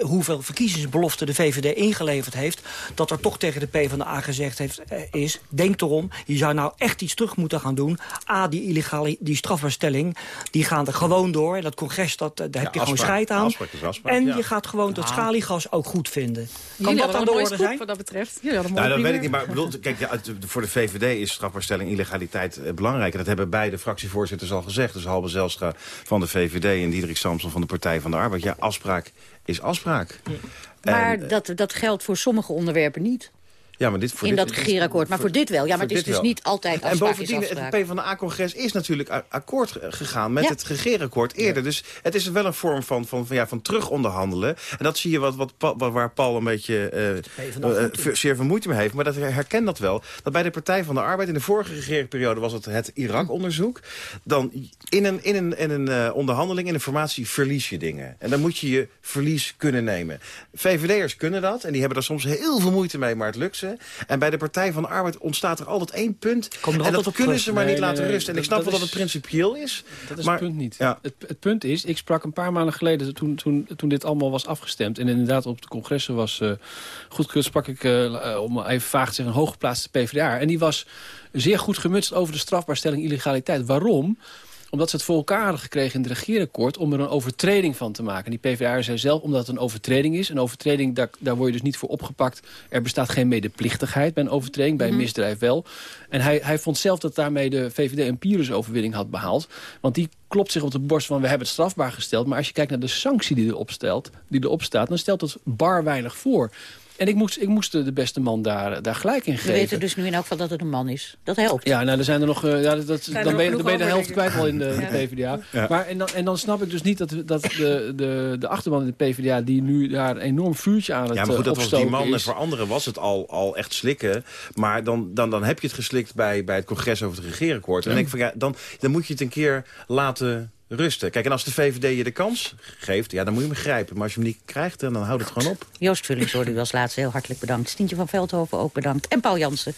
hoeveel verkiezingsbeloften de VVD ingeleverd heeft... dat er toch tegen de PvdA gezegd heeft, is... denk erom, je zou nou echt iets terug moeten gaan doen. A, die illegale die strafbaarstelling, die gaan er gewoon door. En dat congres, dat, daar heb je gewoon scheid aan. afspraak is afspraak, en ja. je gaat gewoon dat Ja. schaliegas ook goed vinden. Kan Jullie dat een de orde zijn? wat dat betreft. Jullie hadden een Nou, dat weet ik niet, maar bedoel, kijk, ja, voor de VVD is strafbaarstelling illegaliteit eh, belangrijk. En dat hebben beide fractievoorzitters al gezegd. Dus Halbe Zelstra van de VVD en Diederik Samson van de Partij van de Arbeid. Ja, afspraak is afspraak. Maar En, eh, dat, dat geldt voor sommige onderwerpen niet. Ja, maar dit, voor in dit- dat regeerakkoord. Maar voor dit wel. Ja, maar het is dus wel. niet altijd En bovendien, afspraak. het PvdA-congres is natuurlijk akkoord ge- gegaan met Ja. het regeerakkoord eerder. Dus het is wel een vorm van, van, van, ja, van terug onderhandelen. En dat zie je wat, wat, waar Paul een beetje eh, eh, zeer veel moeite mee heeft. Maar dat herken dat wel. Dat bij de Partij van de Arbeid in de vorige regeringsperiode was het het Irak-onderzoek. Dan in een, in een, in een eh, onderhandeling, in een formatie, verlies je dingen. En dan moet je je verlies kunnen nemen. VVD'ers kunnen dat. En die hebben daar soms heel veel moeite mee, maar het lukt ze. En bij de Partij van de Arbeid ontstaat er altijd één punt. En dat kunnen ze maar Nee, niet nee, laten nee, rusten. En ik snap wel dat het principieel is. Dat is maar, het punt niet. Ja. Het, het punt is, ik sprak een paar maanden geleden... toen, toen, toen dit allemaal was afgestemd... en inderdaad op de congressen was uh, goedkeurd... sprak ik, uh, om even vaag te zeggen, een hooggeplaatste PvdA. En die was zeer goed gemutst over de strafbaarstelling illegaliteit. Waarom? Omdat ze het voor elkaar hadden gekregen in het regeerakkoord... om er een overtreding van te maken. Die PvdA zei zelf, omdat het een overtreding is... een overtreding, daar, daar word je dus niet voor opgepakt. Er bestaat geen medeplichtigheid bij een overtreding, bij een Mhm. misdrijf wel. En hij, hij vond zelf dat daarmee de VVD een Pyrrhus-overwinning had behaald. Want die klopt zich op de borst van we hebben het strafbaar gesteld. Maar als je kijkt naar de sanctie die erop, stelt, die erop staat... dan stelt het bar weinig voor. En ik moest, ik moest de beste man daar, daar gelijk in We geven. weten dus nu in elk geval dat het een man is. Dat helpt. Ja, nou, er zijn er nog. uh, ja, dat, Zijn dan, ben je, dan ben je de helft kwijt al in de, Ja. de PvdA. Ja. Maar en dan, en dan snap ik dus niet dat, dat de, de, de achterban in de PvdA... die nu daar een enorm vuurtje aan het Ja, maar goed, eh, dat was die man. En voor anderen was het al, al echt slikken. Maar dan, dan, dan heb je het geslikt bij, bij het congres over het regeerakkoord. En dan, denk ik van, ja, dan, dan moet je het een keer laten rusten. Kijk, en als de VVD je de kans geeft, ja, dan moet je hem grijpen. Maar als je hem niet krijgt, dan houdt het gewoon op. Joost Vullings hoorde u als laatste heel hartelijk bedankt. Stientje van Veldhoven ook bedankt. En Paul Jansen.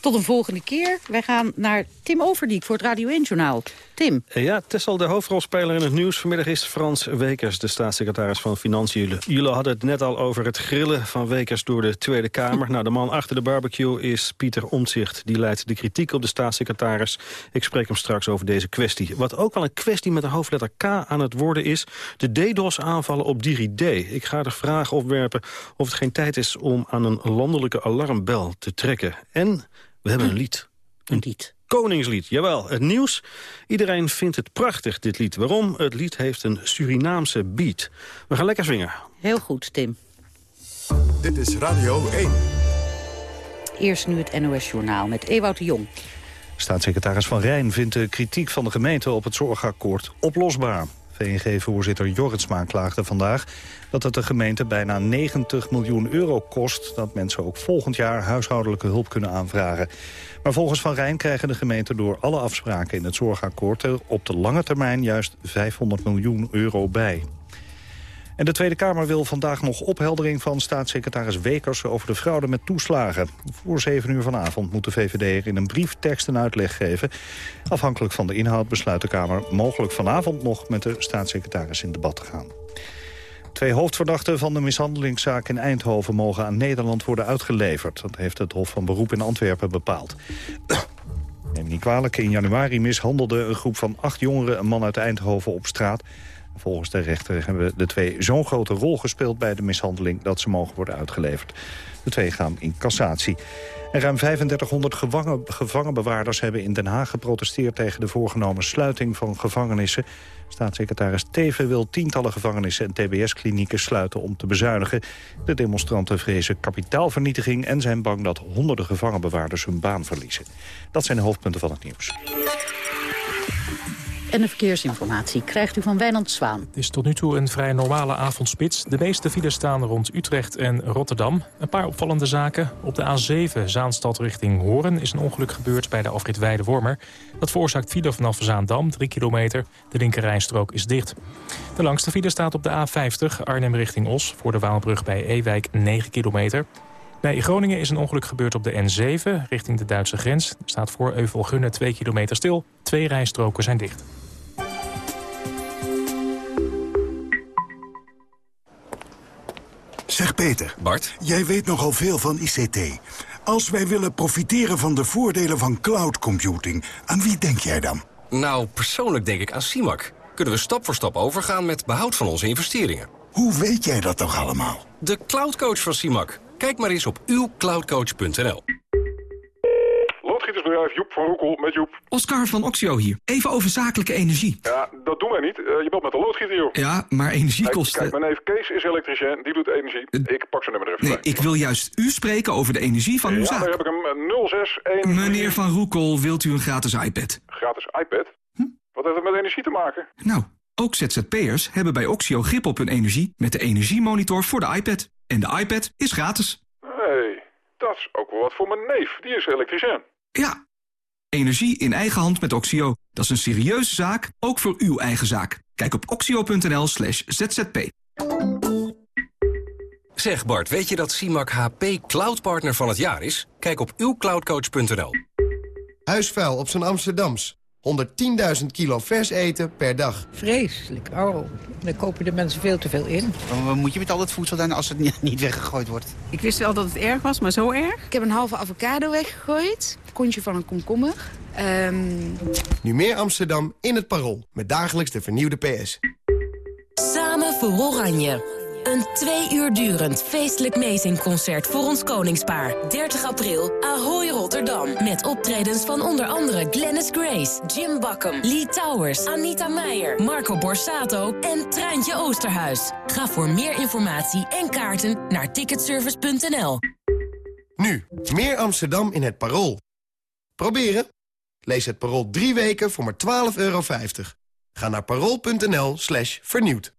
Tot een volgende keer. Wij gaan naar Tim Overdiek voor het Radio 1-journaal. Tim. Ja, Tessel, de hoofdrolspeler in het nieuws. Vanmiddag is Frans Wekers, de staatssecretaris van Financiën. Jullie- hadden het net al over het grillen van Wekers door de Tweede Kamer. Nou, de man achter de barbecue is Pieter Omtzigt. Die leidt de kritiek op de staatssecretaris. Ik spreek hem straks over deze kwestie. Wat ook wel een kwestie met een hoofdletter K aan het worden is... de DDoS-aanvallen op DigiD. Ik ga de vraag opwerpen of het geen tijd is om aan een landelijke alarmbel te trekken. En we hebben een lied. Een lied. Koningslied, jawel. Het nieuws. Iedereen vindt het prachtig, dit lied. Waarom? Het lied heeft een Surinaamse beat. We gaan lekker zwingen. Heel goed, Tim. Dit is Radio 1. Eerst nu het NOS-journaal met Ewout de Jong. Staatssecretaris Van Rijn vindt de kritiek van de gemeente op het zorgakkoord oplosbaar. VNG-voorzitter Jorritsma klaagde vandaag dat het de gemeente bijna 90 miljoen euro kost... dat mensen ook volgend jaar huishoudelijke hulp kunnen aanvragen. Maar volgens Van Rijn krijgen de gemeenten door alle afspraken in het zorgakkoord... er op de lange termijn juist 500 miljoen euro bij. En de Tweede Kamer wil vandaag nog opheldering van staatssecretaris Wekers over de fraude met toeslagen. Voor 7 uur vanavond moet de VVD er in een brief tekst en uitleg geven. Afhankelijk van de inhoud besluit de Kamer mogelijk vanavond nog met de staatssecretaris in debat te gaan. Twee hoofdverdachten van de mishandelingszaak in Eindhoven mogen aan Nederland worden uitgeleverd. Dat heeft het Hof van Beroep in Antwerpen bepaald. Neem niet kwalijk, in januari mishandelde een groep van acht jongeren een man uit Eindhoven op straat. Volgens de rechter hebben de twee zo'n grote rol gespeeld bij de mishandeling dat ze mogen worden uitgeleverd. De twee gaan in cassatie. En ruim 3500 gevangen, gevangenbewaarders hebben in Den Haag geprotesteerd tegen de voorgenomen sluiting van gevangenissen. Staatssecretaris Teven wil tientallen gevangenissen en tbs-klinieken sluiten om te bezuinigen. De demonstranten vrezen kapitaalvernietiging en zijn bang dat honderden gevangenbewaarders hun baan verliezen. Dat zijn de hoofdpunten van het nieuws. En de verkeersinformatie krijgt u van Wijnand Zwaan. Het is tot nu toe een vrij normale avondspits. De meeste files staan rond Utrecht en Rotterdam. Een paar opvallende zaken. Op de A7 Zaanstad richting Hoorn is een ongeluk gebeurd bij de afrit Weide-Wormer. Dat veroorzaakt file vanaf Zaandam, 3 kilometer. De linkerrijstrook is dicht. De langste file staat op de A50 Arnhem richting Os... voor de Waalbrug bij Ewijk, 9 kilometer. Bij Groningen is een ongeluk gebeurd op de N7 richting de Duitse grens. Er staat voor Euvelgunne 2 kilometer stil. Twee rijstroken zijn dicht. Zeg Peter. Bart? Jij weet nogal veel van ICT. Als wij willen profiteren van de voordelen van cloud computing, aan wie denk jij dan? Nou, persoonlijk denk ik aan CIMAC. Kunnen we stap voor stap overgaan met behoud van onze investeringen. Hoe weet jij dat toch allemaal? De cloudcoach van CIMAC. Kijk maar eens op uwcloudcoach.nl. Loodgietersbedrijf Joep van Roekel met Joep. Oscar van Oxio hier. Even over zakelijke energie. Ja, dat doen wij niet. Eh, je belt met de loodgieter, joh. Ja, maar energiekosten... Kijk, kijk, mijn neef Kees is elektricien, die doet energie. Ik pak zijn nummer er even Nee, bij. ik wil juist u spreken over de energie van uw ja, zaak. daar heb ik hem eh, 061... Meneer Van Roekel, wilt u een gratis iPad? Gratis iPad? Wat heeft het met energie te maken? Nou, ook ZZP'ers hebben bij Oxio grip op hun energie... met de energiemonitor voor de iPad. En de iPad is gratis. Hé, hey, dat is ook wel wat voor mijn neef. Die is elektricien. Ja, energie in eigen hand met Oxio. Dat is een serieuze zaak, ook voor uw eigen zaak. Kijk op oxio.nl slash zzp. Zeg Bart, weet je dat CIMAC HP Cloud Partner van het jaar is? Kijk op uwcloudcoach.nl. Huisvuil op zijn Amsterdams. 110.000 kilo vers eten per dag. Vreselijk. Oh, daar kopen de mensen veel te veel in. Wat moet je met al het voedsel dan als het niet weggegooid wordt? Ik wist wel dat het erg was, maar zo erg? Ik heb een halve avocado weggegooid. Kontje van een komkommer. Um... Nu meer Amsterdam in het Parool. Met dagelijks de vernieuwde PS. Samen voor Oranje. Een twee uur durend feestelijk meezingconcert voor ons koningspaar. 30 april, Ahoy Rotterdam. Met optredens van onder andere Glennis Grace, Jim Bakken, Lee Towers, Anita Meijer, Marco Borsato en Treintje Oosterhuis. Ga voor meer informatie en kaarten naar ticketservice.nl. Nu, meer Amsterdam in het Parool. Proberen? Lees het Parool drie weken voor maar 12,50 euro. Ga naar parool.nl slash vernieuwd.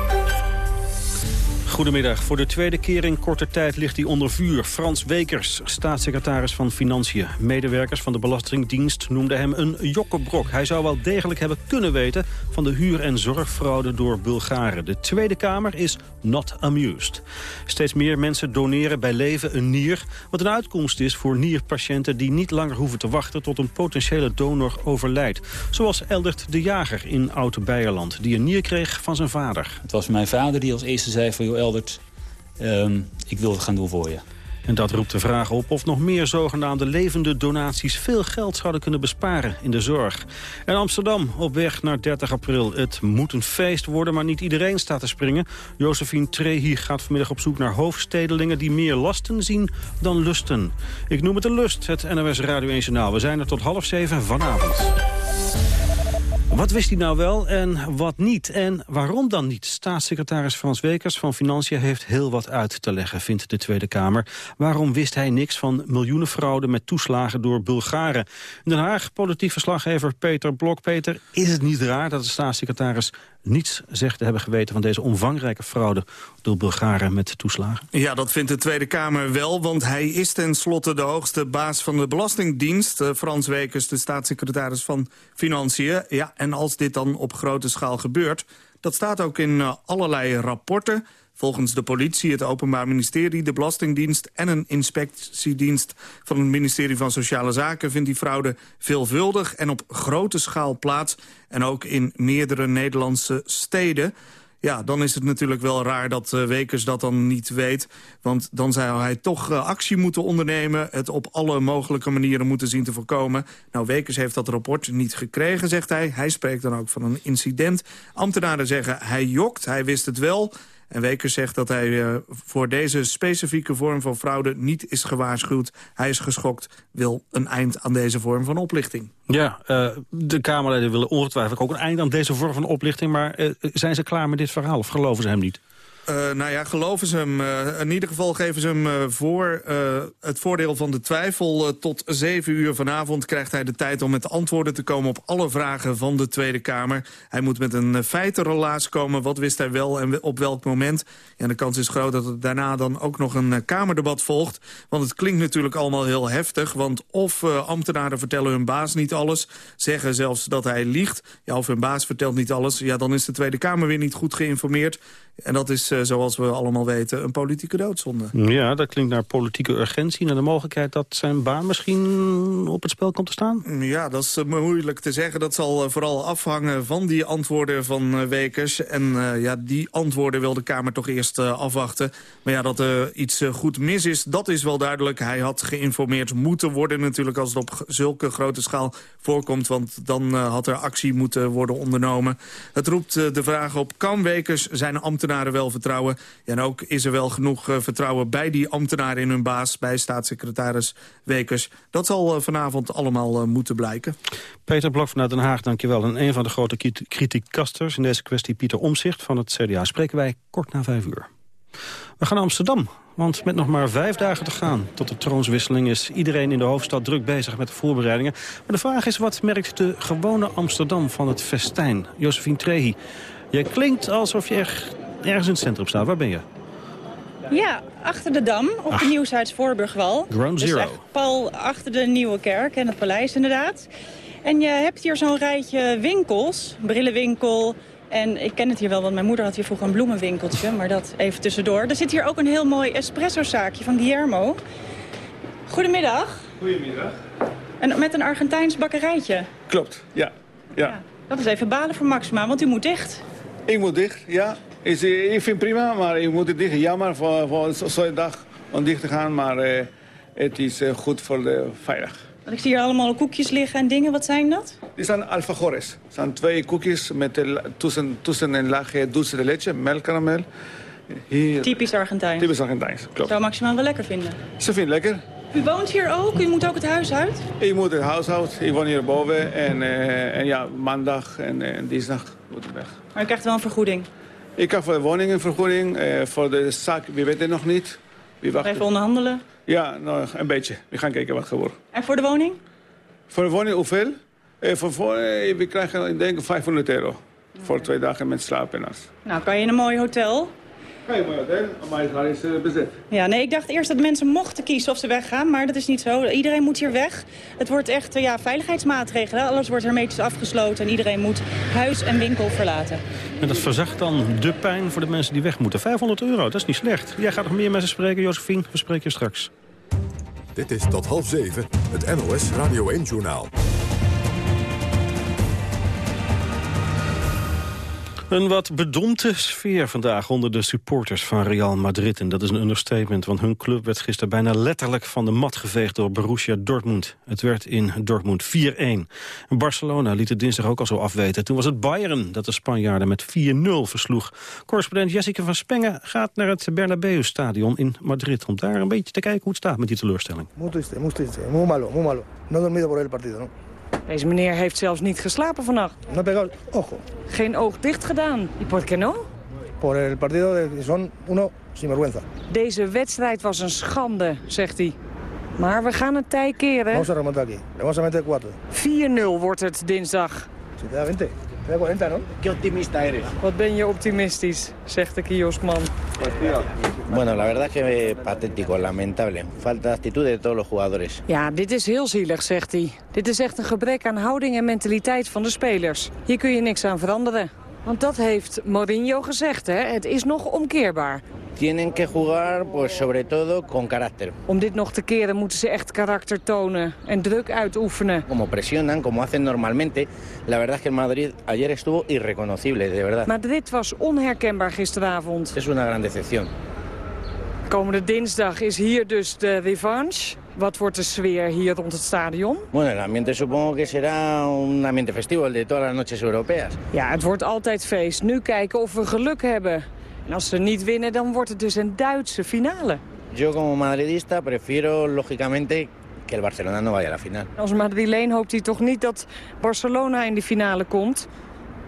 Goedemiddag. Voor de tweede keer in korte tijd ligt hij onder vuur. Frans Wekers, staatssecretaris van Financiën. Medewerkers van de Belastingdienst noemden hem een jokkenbrok. Hij zou wel degelijk hebben kunnen weten van de huur- en zorgfraude door Bulgaren. De Tweede Kamer is not amused. Steeds meer mensen doneren bij leven een nier... wat een uitkomst is voor nierpatiënten die niet langer hoeven te wachten... tot een potentiële donor overlijdt. Zoals Eldert de Jager in Oud-Beierland, die een nier kreeg van zijn vader. Het was mijn vader die als eerste zei van... joh, Ehm, ik wil het gaan doen voor je. En dat roept de vraag op of nog meer zogenaamde levende donaties... veel geld zouden kunnen besparen in de zorg. En Amsterdam op weg naar 30 april. Het moet een feest worden, maar niet iedereen staat te springen. Josephine Trehi gaat vanmiddag op zoek naar hoofdstedelingen... die meer lasten zien dan lusten. Ik noem het een lust, het NOS Radio 1 Journaal. We zijn er tot half zeven vanavond. Wat wist hij nou wel en wat niet? En waarom dan niet? Staatssecretaris Frans Wekers van Financiën heeft heel wat uit te leggen, vindt de Tweede Kamer. Waarom wist hij niks van miljoenenfraude met toeslagen door Bulgaren? Den Haag, politiek verslaggever Peter Blok. Peter, is het niet raar dat de staatssecretaris niets zegt te hebben geweten... van deze omvangrijke fraude door Bulgaren met toeslagen? Ja, dat vindt de Tweede Kamer wel, want hij is tenslotte de hoogste baas van de Belastingdienst. Uh, Frans Wekers, de staatssecretaris van Financiën. Ja, en als dit dan op grote schaal gebeurt... dat staat ook in uh, allerlei rapporten... Volgens de politie, het Openbaar Ministerie, de Belastingdienst... en een inspectiedienst van het ministerie van Sociale Zaken... vindt die fraude veelvuldig en op grote schaal plaats. En ook in meerdere Nederlandse steden. Ja, dan is het natuurlijk wel raar dat uh, Wekers dat dan niet weet. Want dan zou hij toch uh, actie moeten ondernemen. Het op alle mogelijke manieren moeten zien te voorkomen. Nou, Wekers heeft dat rapport niet gekregen, zegt hij. Hij spreekt dan ook van een incident. Ambtenaren zeggen hij jokt, hij wist het wel. En Wekers zegt dat hij uh, voor deze specifieke vorm van fraude niet is gewaarschuwd. Hij is geschokt, wil een eind aan deze vorm van oplichting. Ja, uh, de Kamerleden willen ongetwijfeld ook een eind aan deze vorm van oplichting. Maar uh, zijn ze klaar met dit verhaal of geloven ze hem niet? Uh, nou ja, geloven ze hem. Uh, in ieder geval geven ze hem uh, voor het voordeel van de twijfel. tot zeven uur vanavond krijgt hij de tijd om met antwoorden te komen... op alle vragen van de Tweede Kamer. Hij moet met een feitenrelaas komen. Wat wist hij wel en op welk moment? Ja, de kans is groot dat er daarna dan ook nog een Kamerdebat volgt. Want het klinkt natuurlijk allemaal heel heftig. Want of ambtenaren vertellen hun baas niet alles... zeggen zelfs dat hij liegt. Ja, of hun baas vertelt niet alles. Ja, dan is de Tweede Kamer weer niet goed geïnformeerd. En dat is, zoals we allemaal weten, een politieke doodzonde. Ja, dat klinkt naar politieke urgentie. Naar de mogelijkheid dat zijn baan misschien op het spel komt te staan? Ja, dat is moeilijk te zeggen. Dat zal vooral afhangen van die antwoorden van Wekers. En uh, ja, die antwoorden wil de Kamer toch eerst uh, afwachten. Maar ja, dat er iets goed mis is, dat is wel duidelijk. Hij had geïnformeerd moeten worden natuurlijk als het op zulke grote schaal voorkomt. Want dan had er actie moeten worden ondernomen. Het roept de vraag op, kan Wekers zijn ambtenaren wel vertrouwen? Ja, en ook is er wel genoeg uh, vertrouwen bij die ambtenaren in hun baas... bij staatssecretaris Wekers. Dat zal uh, vanavond allemaal uh, moeten blijken. Peter Blok vanuit Den Haag, dankjewel. En een van de grote kritiekasters in deze kwestie, Pieter Omzicht van het CDA... spreken wij kort na vijf uur. We gaan naar Amsterdam, want met nog maar vijf dagen te gaan tot de troonswisseling is iedereen in de hoofdstad druk bezig met de voorbereidingen. Maar de vraag is, wat merkt de gewone Amsterdam van het festijn? Josephine Trehi, jij klinkt alsof je echt ergens in het centrum staat. Waar ben je? Ja, achter de Dam, op de Nieuwshuis Voorburgwal. Ground dus Zero. echt pal achter de Nieuwe Kerk en het paleis inderdaad. En je hebt hier zo'n rijtje winkels, brillenwinkel... En ik ken het hier wel, want mijn moeder had hier vroeger een bloemenwinkeltje. Maar dat even tussendoor. Er zit hier ook een heel mooi espresso-zaakje van Guillermo. Goedemiddag. Goedemiddag. En met een Argentijns bakkerijtje. Klopt, ja. ja. Dat is even balen voor Maxima, want u moet dicht. Ik moet dicht, ja. Is, ik vind prima, maar ik moet dicht. Jammer voor, voor zo- zo'n dag om dicht te gaan, maar eh, het is eh, goed voor de veilig. Want ik zie hier allemaal koekjes liggen en dingen. Wat zijn dat? Dit zijn alfajores. Het zijn twee koekjes met tussen, tussen een laagje dulce de leche, melkkaramel. Hier, Typisch Argentijn. typisch Argentijns, klopt. Zou Maxima wel lekker vinden. Ze vindt het lekker. U woont hier ook? U moet ook het huis uit? Ik moet het huishoud, ik woon hierboven en, eh, en ja, maandag en, en dinsdag moet ik weg. Maar u krijgt wel een vergoeding. Ik kan voor de woning een vergoeding, eh, voor de zaak, wie weet het nog niet. Wie wacht Even onderhandelen. Ja, nog een beetje. We gaan kijken wat gebeurt. En voor de woning? Voor de woning hoeveel? Eh, voor, voor, eh, we krijgen ik denk 500 euro. Voor twee dagen met slaap en alles. Nou, kan je in een mooi hotel? Ga je maar het is uh, bezet. Ja, nee, ik dacht eerst dat mensen mochten kiezen of ze weggaan, maar dat is niet zo. Iedereen moet hier weg. Het wordt echt eh, ja, veiligheidsmaatregelen. Alles wordt hermetisch afgesloten en iedereen moet huis en winkel verlaten. En dat verzacht dan de pijn voor de mensen die weg moeten. 500 euro, dat is niet slecht. Jij gaat nog meer mensen spreken, Josephine. We spreken je straks. Dit is tot half zeven, het NOS Radio 1-journaal. Een wat bedompte sfeer vandaag onder de supporters van Real Madrid. En dat is een understatement, want hun club werd gisteren bijna letterlijk van de mat geveegd door Borussia Dortmund. Het werd in Dortmund 4-1. En Barcelona liet het dinsdag ook al zo afweten. Toen was het Bayern dat de Spanjaarden met 4-0 versloeg. Correspondent Jessica van Spengen gaat naar het Bernabeu-stadion in Madrid... om daar een beetje te kijken hoe het staat met die teleurstelling. Muy triste, muy triste, muy malo, muy malo. No dormido por el partido, ¿no? Deze meneer heeft zelfs niet geslapen vannacht. No pegado, ojo, Geen oog dicht gedaan. ¿Y por qué no? por el partido de son uno sinvergüenza. Deze wedstrijd was een schande, zegt hij. Maar we gaan het tij keren. Vamos a remontar aquí. Vamos a meter cuatro. 4-0 wordt het dinsdag. Si te da 20, te da 40, ¿no? Qué optimista eres. Wat ben je optimistisch, zegt de kioskman. Bueno, la verdad es que patético, lamentable. Falta de actitud de todos los jugadores. Ja, dit is heel zielig, zegt hij. Dit is echt een gebrek aan houding en mentaliteit van de spelers. Hier kun je niks aan veranderen. Want dat heeft Mourinho gezegd, hè? Het is nog omkeerbaar. Tienen que jugar, pues sobre todo, con carácter. Om dit nog te keren moeten ze echt karakter tonen en druk uitoefenen. Como presionan, como hacen normalmente. La verdad es que Madrid ayer estuvo irreconocible, de verdad. Madrid was onherkenbaar gisteravond. Es una gran decepción. Komende dinsdag is hier dus de revanche. Wat wordt de sfeer hier rond het stadion? Bueno, el ambiente supongo que será un ambiente festivo, el de todas las noches europeas. Ja, het wordt altijd feest. Nu kijken of we geluk hebben. En als ze niet winnen, dan wordt het dus een Duitse finale. Yo como madridista prefiero, lógicamente, que el Barcelona no vaya a la final. Als Madrileen hoopt hij toch niet dat Barcelona in de finale komt?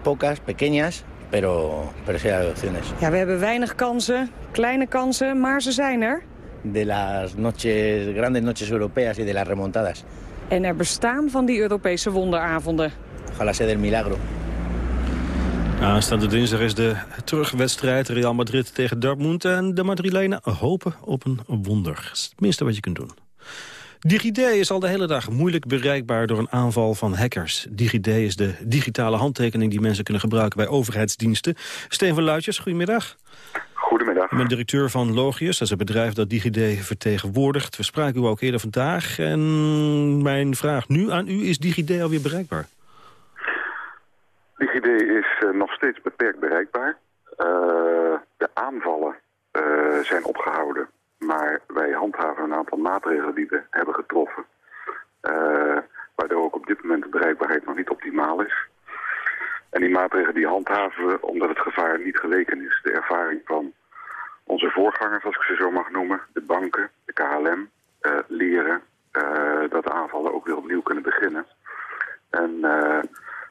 Pocas, pequeñas, pero, pero sí hay opciones. Ja, we hebben weinig kansen, kleine kansen, maar ze zijn er. De las noches, grandes noches europeas y de las remontadas. En er bestaan van die Europese wonderavonden. Ojalá sea del milagro. Aanstaande dinsdag is de terugwedstrijd Real Madrid tegen Dortmund. En de Madrilenen hopen op een wonder. Dat is het minste wat je kunt doen. DigiD is al de hele dag moeilijk bereikbaar door een aanval van hackers. DigiD is de digitale handtekening die mensen kunnen gebruiken bij overheidsdiensten. Steven Luitjes, goedemiddag. Goedemiddag. Ik ben directeur van Logius, dat is een bedrijf dat DigiD vertegenwoordigt. We spraken u ook eerder vandaag. En mijn vraag nu aan u, is DigiD alweer bereikbaar? DigiD is eh, nog steeds beperkt bereikbaar. Eh, de aanvallen eh, zijn opgehouden, maar wij handhaven een aantal maatregelen die we hebben getroffen. waardoor ook op dit moment de bereikbaarheid nog niet optimaal is. En die maatregelen die handhaven we omdat het gevaar niet geweken is. De ervaring van onze voorgangers, als ik ze zo mag noemen, de banken, de KLM, eh, leren eh, dat de aanvallen ook weer opnieuw kunnen beginnen. En eh,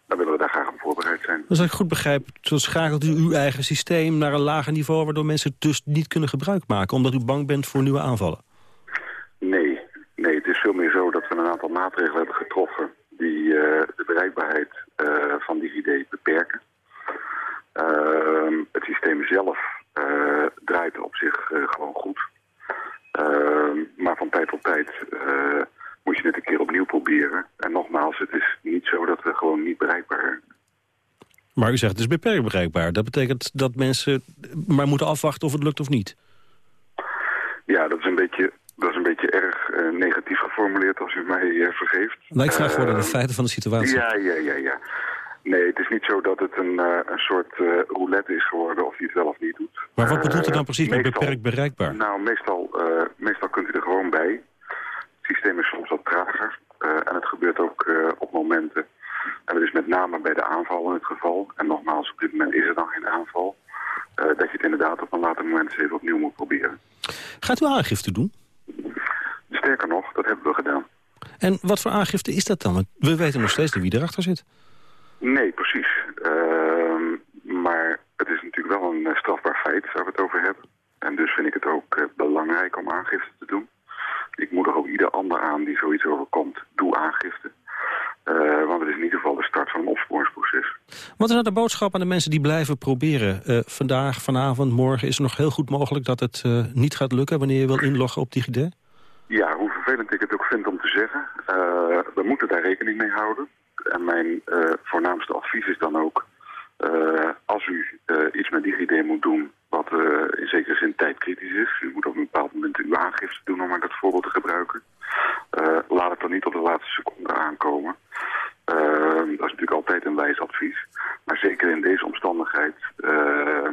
dan willen we daar graag op voorbereid zijn. Dus als ik goed begrijp, zo schakelt u uw eigen systeem naar een lager niveau... waardoor mensen het dus niet kunnen gebruik maken... omdat u bang bent voor nieuwe aanvallen. Nee, nee, het is veel meer zo dat we een aantal maatregelen hebben getroffen... die eh, de bereikbaarheid eh, van DigiD beperken. Ehm, het systeem zelf eh, draait op zich eh, gewoon goed. Maar u zegt het is beperkt bereikbaar. Dat betekent dat mensen maar moeten afwachten of het lukt of niet. Ja, dat is een beetje, dat is een beetje erg eh, negatief geformuleerd als u mij uh, vergeeft. Nou, ik vraag voor de Ehm, feiten van de situatie. Ja, ja, ja, ja. Nee, het is niet zo dat het een, eh, een soort eh, roulette is geworden of hij het wel of niet doet. Maar wat bedoelt u dan Eh, precies met beperkt bereikbaar? Nou, meestal, eh, meestal kunt u er gewoon bij. Het systeem is soms wat trager. eh, en het gebeurt ook eh, op momenten. En het is met name bij de aanval in het geval. En nogmaals, op dit moment is er dan geen aanval. eh, dat je het inderdaad op een later moment eens even opnieuw moet proberen. Gaat u aangifte doen? Sterker nog, dat hebben we gedaan. En wat voor aangifte is dat dan? We weten nog steeds niet wie erachter zit. Nee, precies. Ehm, maar het is natuurlijk wel een eh, strafbaar feit waar we het over hebben. En dus vind ik het ook eh, belangrijk om aangifte te doen. Ik moedig ook ieder ander aan die zoiets overkomt, doe aangifte. Eh, want het is in ieder geval de start van een opsporingsproces. Wat is nou de boodschap aan de mensen die blijven proberen? Eh, vandaag, vanavond, morgen is het nog heel goed mogelijk dat het eh, niet gaat lukken... wanneer je wil inloggen op DigiD? Ja, hoe vervelend ik het ook vind om te zeggen, eh, we moeten daar rekening mee houden. En mijn voornaamste advies is dan ook, als u iets met DigiD moet doen, wat in zekere zin tijdkritisch is, u moet op een bepaald moment uw aangifte doen om maar dat voorbeeld te gebruiken. Eh, laat het dan niet op de laatste seconde aankomen. Eh, dat is natuurlijk altijd een wijs advies. Maar zeker in deze omstandigheid eh,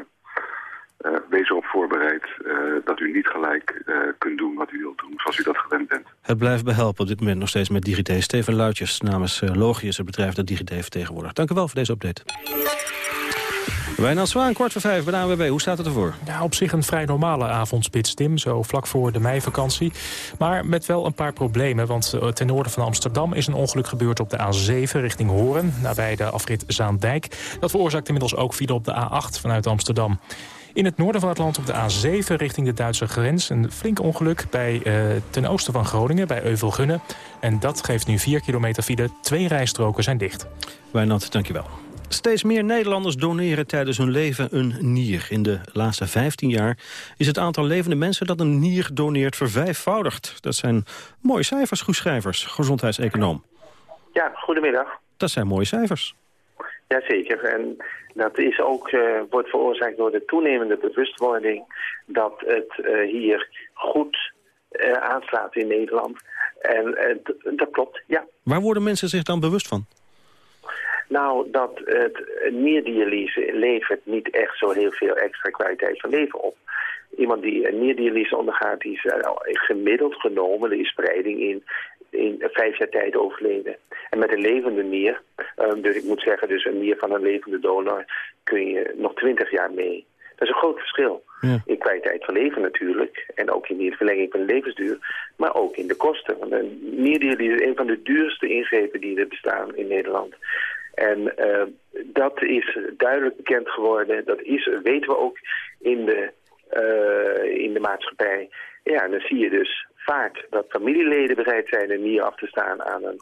eh, wees erop voorbereid eh, dat u niet gelijk eh, kunt doen wat u wilt doen, zoals u dat gewend bent. Het blijft behelpen op dit moment nog steeds met DigiD. Steven Luitjes namens uh, Logius, het bedrijf dat DigiD vertegenwoordigt. Dank u wel voor deze update. Wijnand Zwaan, kwart voor vijf bij de ANWB. Hoe staat het ervoor? Ja, op zich een vrij normale avondspits, Tim. Zo vlak voor de meivakantie. Maar met wel een paar problemen. Want uh, ten noorden van Amsterdam is een ongeluk gebeurd op de A7 richting Hoorn. Nabij de afrit Zaandijk. Dat veroorzaakt inmiddels ook file op de A8 vanuit Amsterdam. In het noorden van het land op de A7 richting de Duitse grens... een flink ongeluk bij, uh, ten oosten van Groningen, bij Euvelgunne. En dat geeft nu 4 kilometer file. Twee rijstroken zijn dicht. Wijnand, dankjewel. Steeds meer Nederlanders doneren tijdens hun leven een nier. In de laatste 15 jaar is het aantal levende mensen dat een nier doneert vervijfvoudigd. Dat zijn mooie cijfers, Schrijvers, gezondheidseconoom. Ja, goedemiddag. Dat zijn mooie cijfers. Jazeker. En dat is ook, uh, wordt veroorzaakt door de toenemende bewustwording dat het uh, hier goed uh, aanslaat in Nederland. En dat klopt, ja. Waar worden mensen zich dan bewust van? Nou, dat het nierdialyse levert niet echt zo heel veel extra kwaliteit van leven op. Iemand die een nierdialyse ondergaat, die is gemiddeld genomen, er is spreiding in, in vijf jaar tijd overleden. En met een levende nier, um, dus ik moet zeggen, dus een nier van een levende donor, kun je nog twintig jaar mee. Dat is een groot verschil. Ja. In kwaliteit van leven natuurlijk. En ook in de verlenging van de levensduur. Maar ook in de kosten. Want een nierdialyse is een van de duurste ingrepen die er bestaan in Nederland. En uh, dat is duidelijk bekend geworden. Dat is, weten we ook in de, uh, in de maatschappij. Ja, en dan zie je dus vaak dat familieleden bereid zijn een nier af te staan aan een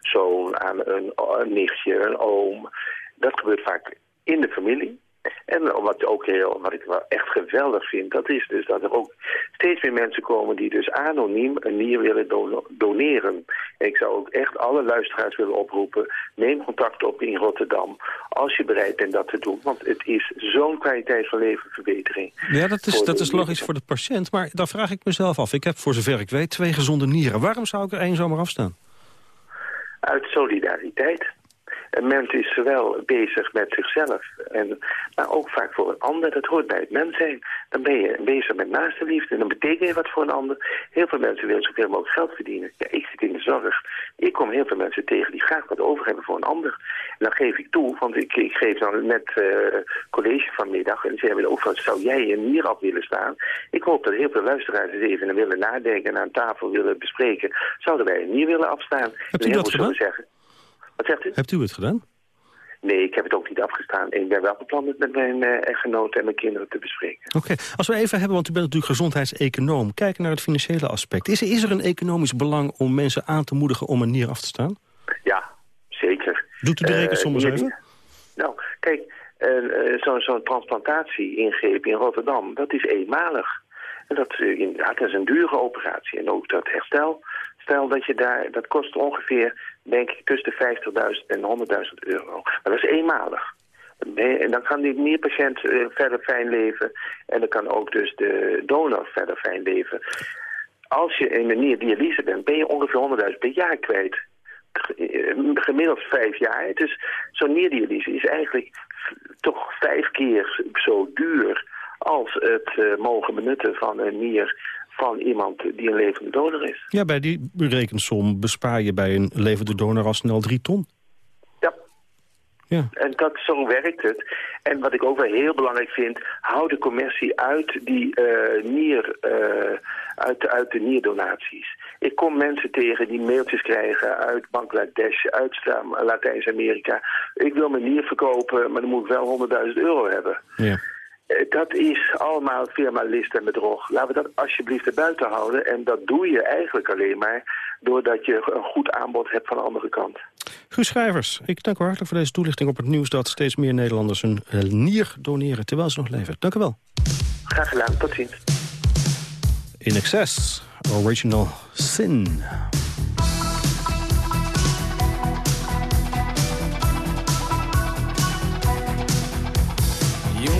zoon, aan een, een nichtje, een oom. Dat gebeurt vaak in de familie. En wat, ook heel, wat ik wel echt geweldig vind, dat is dus dat er ook steeds meer mensen komen die dus anoniem een nier willen don doneren. En ik zou ook echt alle luisteraars willen oproepen, neem contact op in Rotterdam als je bereid bent dat te doen. Want het is zo'n kwaliteit van levenverbetering. Ja, dat is, dat is logisch voor de patiënt, maar dan vraag ik mezelf af. Ik heb voor zover ik weet twee gezonde nieren. Waarom zou ik er één zomaar afstaan? Uit solidariteit. Een mens is zowel bezig met zichzelf, en, maar ook vaak voor een ander. Dat hoort bij het mens zijn. Dan ben je bezig met naaste liefde en dan betekent je wat voor een ander. Heel veel mensen willen zoveel mogelijk geld verdienen. Ja, ik zit in de zorg. Ik kom heel veel mensen tegen die graag wat over hebben voor een ander. En dan geef ik toe, want ik, ik geef dan net uh, college vanmiddag en ze hebben ook van, zou jij een nier af willen staan? Ik hoop dat heel veel luisteraars eens even willen nadenken en aan tafel willen bespreken. Zouden wij een nier willen afstaan? Hebt u dat gedaan? Zeggen, wat zegt u? Hebt u het gedaan? Nee, ik heb het ook niet afgestaan. Ik ben wel gepland het met mijn uh, echtgenoten en mijn kinderen te bespreken. Oké, okay. als we even hebben, want u bent natuurlijk gezondheidseconoom. Kijken naar het financiële aspect. Is er, is er een economisch belang om mensen aan te moedigen om een nier af te staan? Ja, zeker. Doet u de rekensom eens uh, even? Nou, kijk, uh, zo'n zo transplantatie-ingreep in Rotterdam, dat is eenmalig. En dat, dat is een dure operatie. En ook dat herstel, stel dat je daar, dat kost ongeveer, denk ik, tussen de 50.000 en 100.000 euro. Maar dat is eenmalig. En dan kan die nierpatiënt uh, verder fijn leven. En dan kan ook dus de donor verder fijn leven. Als je in een nierdialyse bent, ben je ongeveer 100.000 per jaar kwijt. Gemiddeld vijf jaar. Dus zo'n nierdialyse is eigenlijk toch vijf keer zo duur als het uh, mogen benutten van een nier van iemand die een levende donor is. Ja, bij die rekensom bespaar je bij een levende donor al snel drie ton. Ja. ja. En dat, zo werkt het. En wat ik ook wel heel belangrijk vind, hou de commercie uit, die, uh, nier, uh, uit, uit de nierdonaties. Ik kom mensen tegen die mailtjes krijgen uit Bangladesh, uit Latijns-Amerika. Ik wil mijn nier verkopen, maar dan moet ik wel 100.000 euro hebben. Ja. Eh, dat is allemaal firma list en bedrog. Laten we dat alsjeblieft erbuiten houden. En dat doe je eigenlijk alleen maar doordat je een goed aanbod hebt van de andere kant. Guus Schrijvers, ik dank u hartelijk voor deze toelichting op het nieuws... dat steeds meer Nederlanders een eh, nier doneren terwijl ze nog leven. Dank u wel. Graag gedaan, tot ziens. In Excess, Original Sin.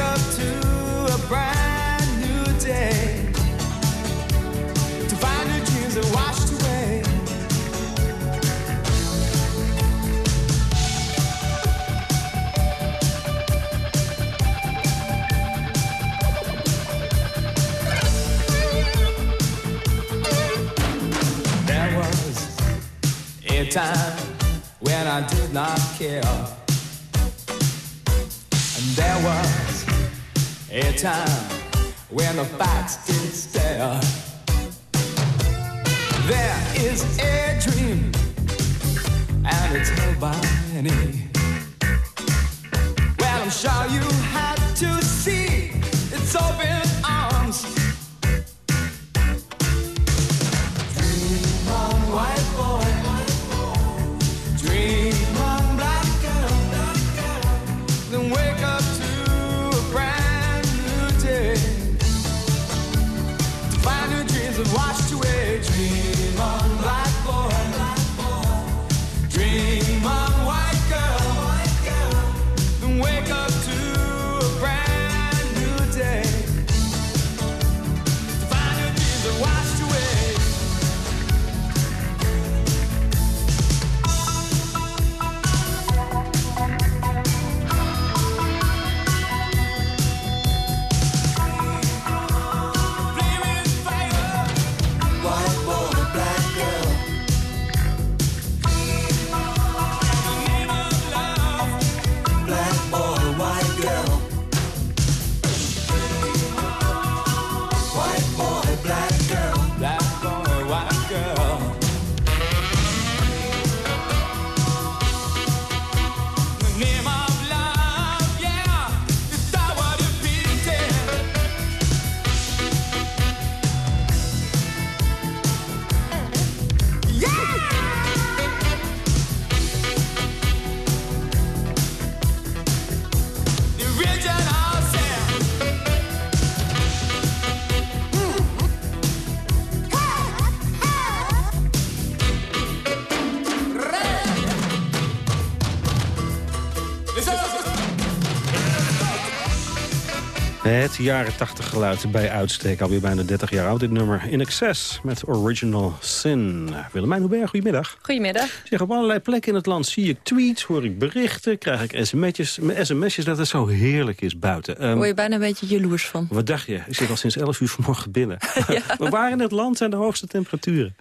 up to a brand new day. To find dreams washed away. There was a time when I did not care. A time when the facts didn't stare. There is a dream, and it's held by many. Well, I'm sure you had to see its open arms. Jaren 80 geluid bij uitstek, alweer bijna 30 jaar oud dit nummer. In excess met Original Sin. Willemijn Hubert, goedemiddag. Goedemiddag. Zeg, op allerlei plekken in het land zie ik tweets, hoor ik berichten, krijg ik sms'jes, sms'jes dat het zo heerlijk is buiten. Um, Word je bijna een beetje jaloers van. wat dacht je? Ik zit al sinds 11 uur vanmorgen binnen. Maar waar in het land zijn de hoogste temperaturen?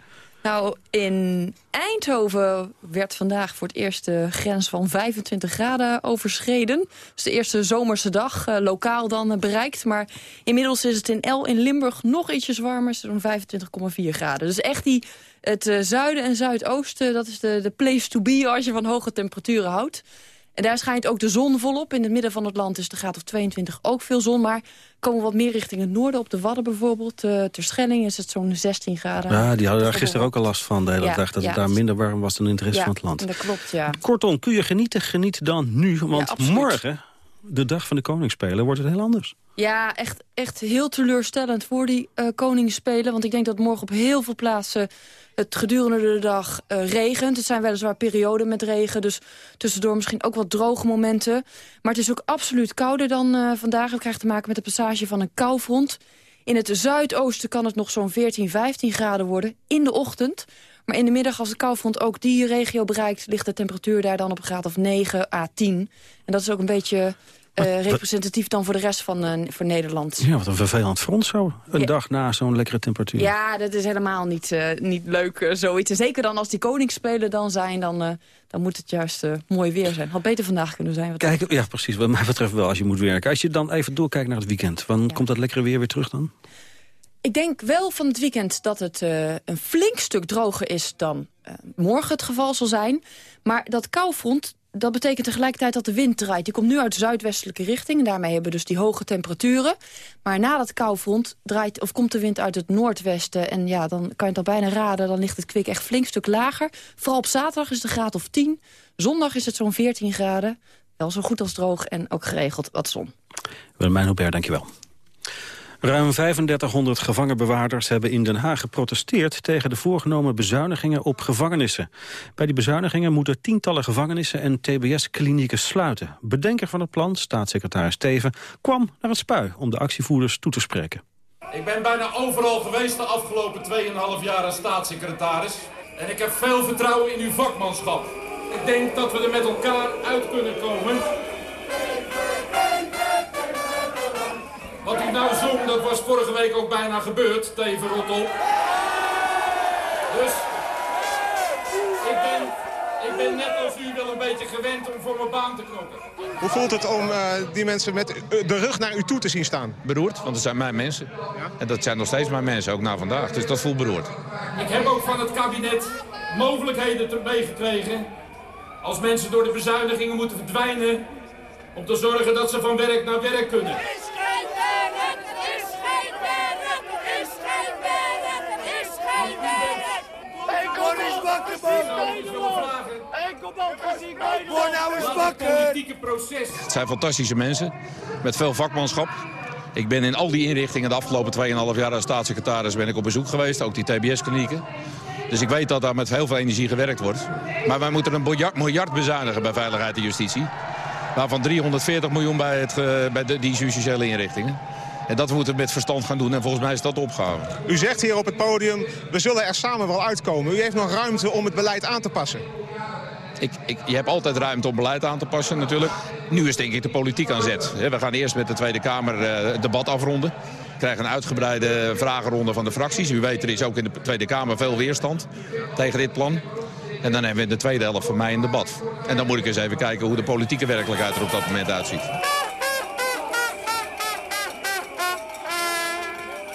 Nou, in Eindhoven werd vandaag voor het eerst de grens van 25 graden overschreden. Dus de eerste zomerse dag, uh, lokaal dan uh, bereikt. Maar inmiddels is het in El in Limburg nog ietsjes warmer, zo'n 25,4 graden. Dus echt die, het uh, zuiden en zuidoosten, dat is de, de place to be als je van hoge temperaturen houdt. En daar schijnt ook de zon volop. In het midden van het land is de graad of 22 ook veel zon. Maar komen we wat meer richting het noorden. Op de Wadden bijvoorbeeld. Uh, ter Schelling is het zo'n 16 graden. Ja, die hadden daar gisteren ook al last van de hele ja, dag. Dat ja, het daar minder warm was dan in de rest ja, van het land. dat klopt, ja. Kortom, kun je genieten? Geniet dan nu. Want morgen, de dag van de Koningsspelen, wordt het heel anders. Ja, echt, echt heel teleurstellend voor die uh, Koningsspelen. Want ik denk dat morgen op heel veel plaatsen het gedurende de dag uh, regent. Het zijn weliswaar perioden met regen, dus tussendoor misschien ook wat droge momenten. Maar het is ook absoluut kouder dan uh, vandaag. We krijgen te maken met de passage van een koufront. In het zuidoosten kan het nog zo'n 14, 15 graden worden in de ochtend. Maar in de middag, als de koufront ook die regio bereikt... ligt de temperatuur daar dan op een graad of 9 à 10. En dat is ook een beetje uh, representatief dan voor de rest van uh, voor Nederland. Ja, wat een vervelend front zo. Een ja. dag na zo'n lekkere temperatuur. Ja, dat is helemaal niet, uh, niet leuk, zoiets. En zeker dan als die koningsspelen dan zijn, dan, dan moet het juist mooi weer zijn. Had beter vandaag kunnen zijn. Wat Kijk, ja, precies. Wat mij betreft wel, als je moet werken. Als je dan even doorkijkt naar het weekend, wanneer ja. komt dat lekkere weer weer terug dan? Ik denk wel van het weekend dat het een flink stuk droger is dan morgen het geval zal zijn. Maar dat koufront, dat betekent tegelijkertijd dat de wind draait. Die komt nu uit zuidwestelijke richting. En daarmee hebben we dus die hoge temperaturen. Maar na dat koufront draait, of komt de wind uit het noordwesten. En ja, dan kan je het al bijna raden. Dan ligt het kwik echt flink stuk lager. Vooral op zaterdag is het een graad of 10. Zondag is het zo'n 14 graden. Wel zo goed als droog en ook geregeld wat zon. Willemijn Hubert, dankjewel. Ruim 3500 gevangenbewaarders hebben in Den Haag geprotesteerd... tegen de voorgenomen bezuinigingen op gevangenissen. Bij die bezuinigingen moeten tientallen gevangenissen en tbs-klinieken sluiten. Bedenker van het plan, staatssecretaris Steven, kwam naar het spui... om de actievoerders toe te spreken. Ik ben bijna overal geweest de afgelopen 2,5 jaar als staatssecretaris. En ik heb veel vertrouwen in uw vakmanschap. Ik denk dat we er met elkaar uit kunnen komen... Wat u nou zong, dat was vorige week ook bijna gebeurd, Teven Rotop. Dus, ik ben, ik ben net als u wel een beetje gewend om voor mijn baan te knokken. Hoe voelt het om uh, die mensen met de rug naar u toe te zien staan? Beroerd, want het zijn mijn mensen. Ja? En dat zijn nog steeds mijn mensen, ook na vandaag. Dus dat voelt beroerd. Ik heb ook van het kabinet mogelijkheden meegekregen... als mensen door de bezuinigingen moeten verdwijnen... om te zorgen dat ze van werk naar werk kunnen. Word nou eens! Het zijn fantastische mensen, met veel vakmanschap. Ik ben in al die inrichtingen de afgelopen 2,5 jaar als staatssecretaris ben ik op bezoek geweest. Ook die TBS-klinieken. Dus ik weet dat daar met heel veel energie gewerkt wordt. Maar wij moeten een miljard, bezuinigen bij Veiligheid en Justitie. Waarvan 340 miljoen bij, het, bij de, die justitiële inrichtingen. En dat moeten we met verstand gaan doen en volgens mij is dat de opgave. U zegt hier op het podium, we zullen er samen wel uitkomen. U heeft nog ruimte om het beleid aan te passen. Ik, ik, je hebt altijd ruimte om beleid aan te passen natuurlijk. Nu is denk ik de politiek aan zet. We gaan eerst met de Tweede Kamer het debat afronden. We krijgen een uitgebreide vragenronde van de fracties. U weet, er is ook in de Tweede Kamer veel weerstand tegen dit plan. En dan hebben we in de tweede helft van mei een debat. En dan moet ik eens even kijken hoe de politieke werkelijkheid er op dat moment uitziet.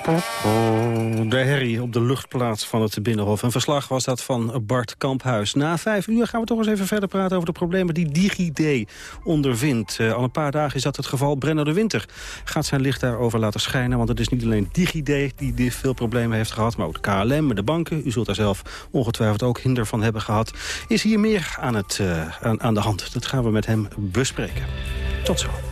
De herrie op de luchtplaats van het Binnenhof. Een verslag was dat van Bart Kamphuis. Na vijf uur gaan we toch eens even verder praten over de problemen die DigiD ondervindt. Uh, al een paar dagen is dat het geval. Brenner de Winter gaat zijn licht daarover laten schijnen. Want het is niet alleen DigiD die veel problemen heeft gehad... maar ook de KLM, de banken, u zult daar zelf ongetwijfeld ook hinder van hebben gehad... is hier meer aan, het, aan, aan de hand. Dat gaan we met hem bespreken. Tot zo.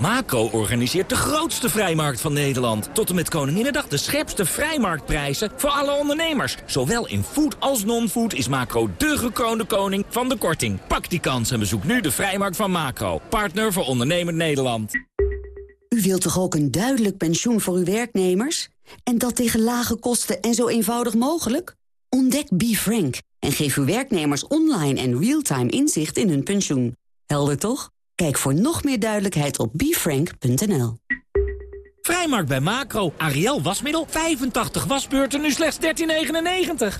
Macro organiseert de grootste vrijmarkt van Nederland. Tot en met Koninginnedag de scherpste vrijmarktprijzen voor alle ondernemers. Zowel in food als non-food is Macro de gekroonde koning van de korting. Pak die kans en bezoek nu de vrijmarkt van Macro. Partner voor ondernemend Nederland. U wilt toch ook een duidelijk pensioen voor uw werknemers? En dat tegen lage kosten en zo eenvoudig mogelijk? Ontdek BeFrank en geef uw werknemers online en real-time inzicht in hun pensioen. Helder toch? Kijk voor nog meer duidelijkheid op befrank.nl. Vrijmarkt bij Macro. Ariel wasmiddel. 85 wasbeurten, nu slechts 13,99.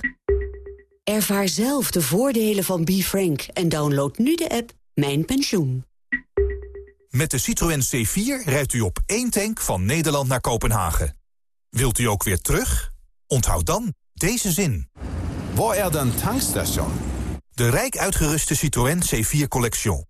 Ervaar zelf de voordelen van BeFrank en download nu de app Mijn Pensioen. Met de Citroën C4 rijdt u op één tank van Nederland naar Kopenhagen. Wilt u ook weer terug? Onthoud dan deze zin. Waar er dan tankstation? De rijk uitgeruste Citroën C4 Collection.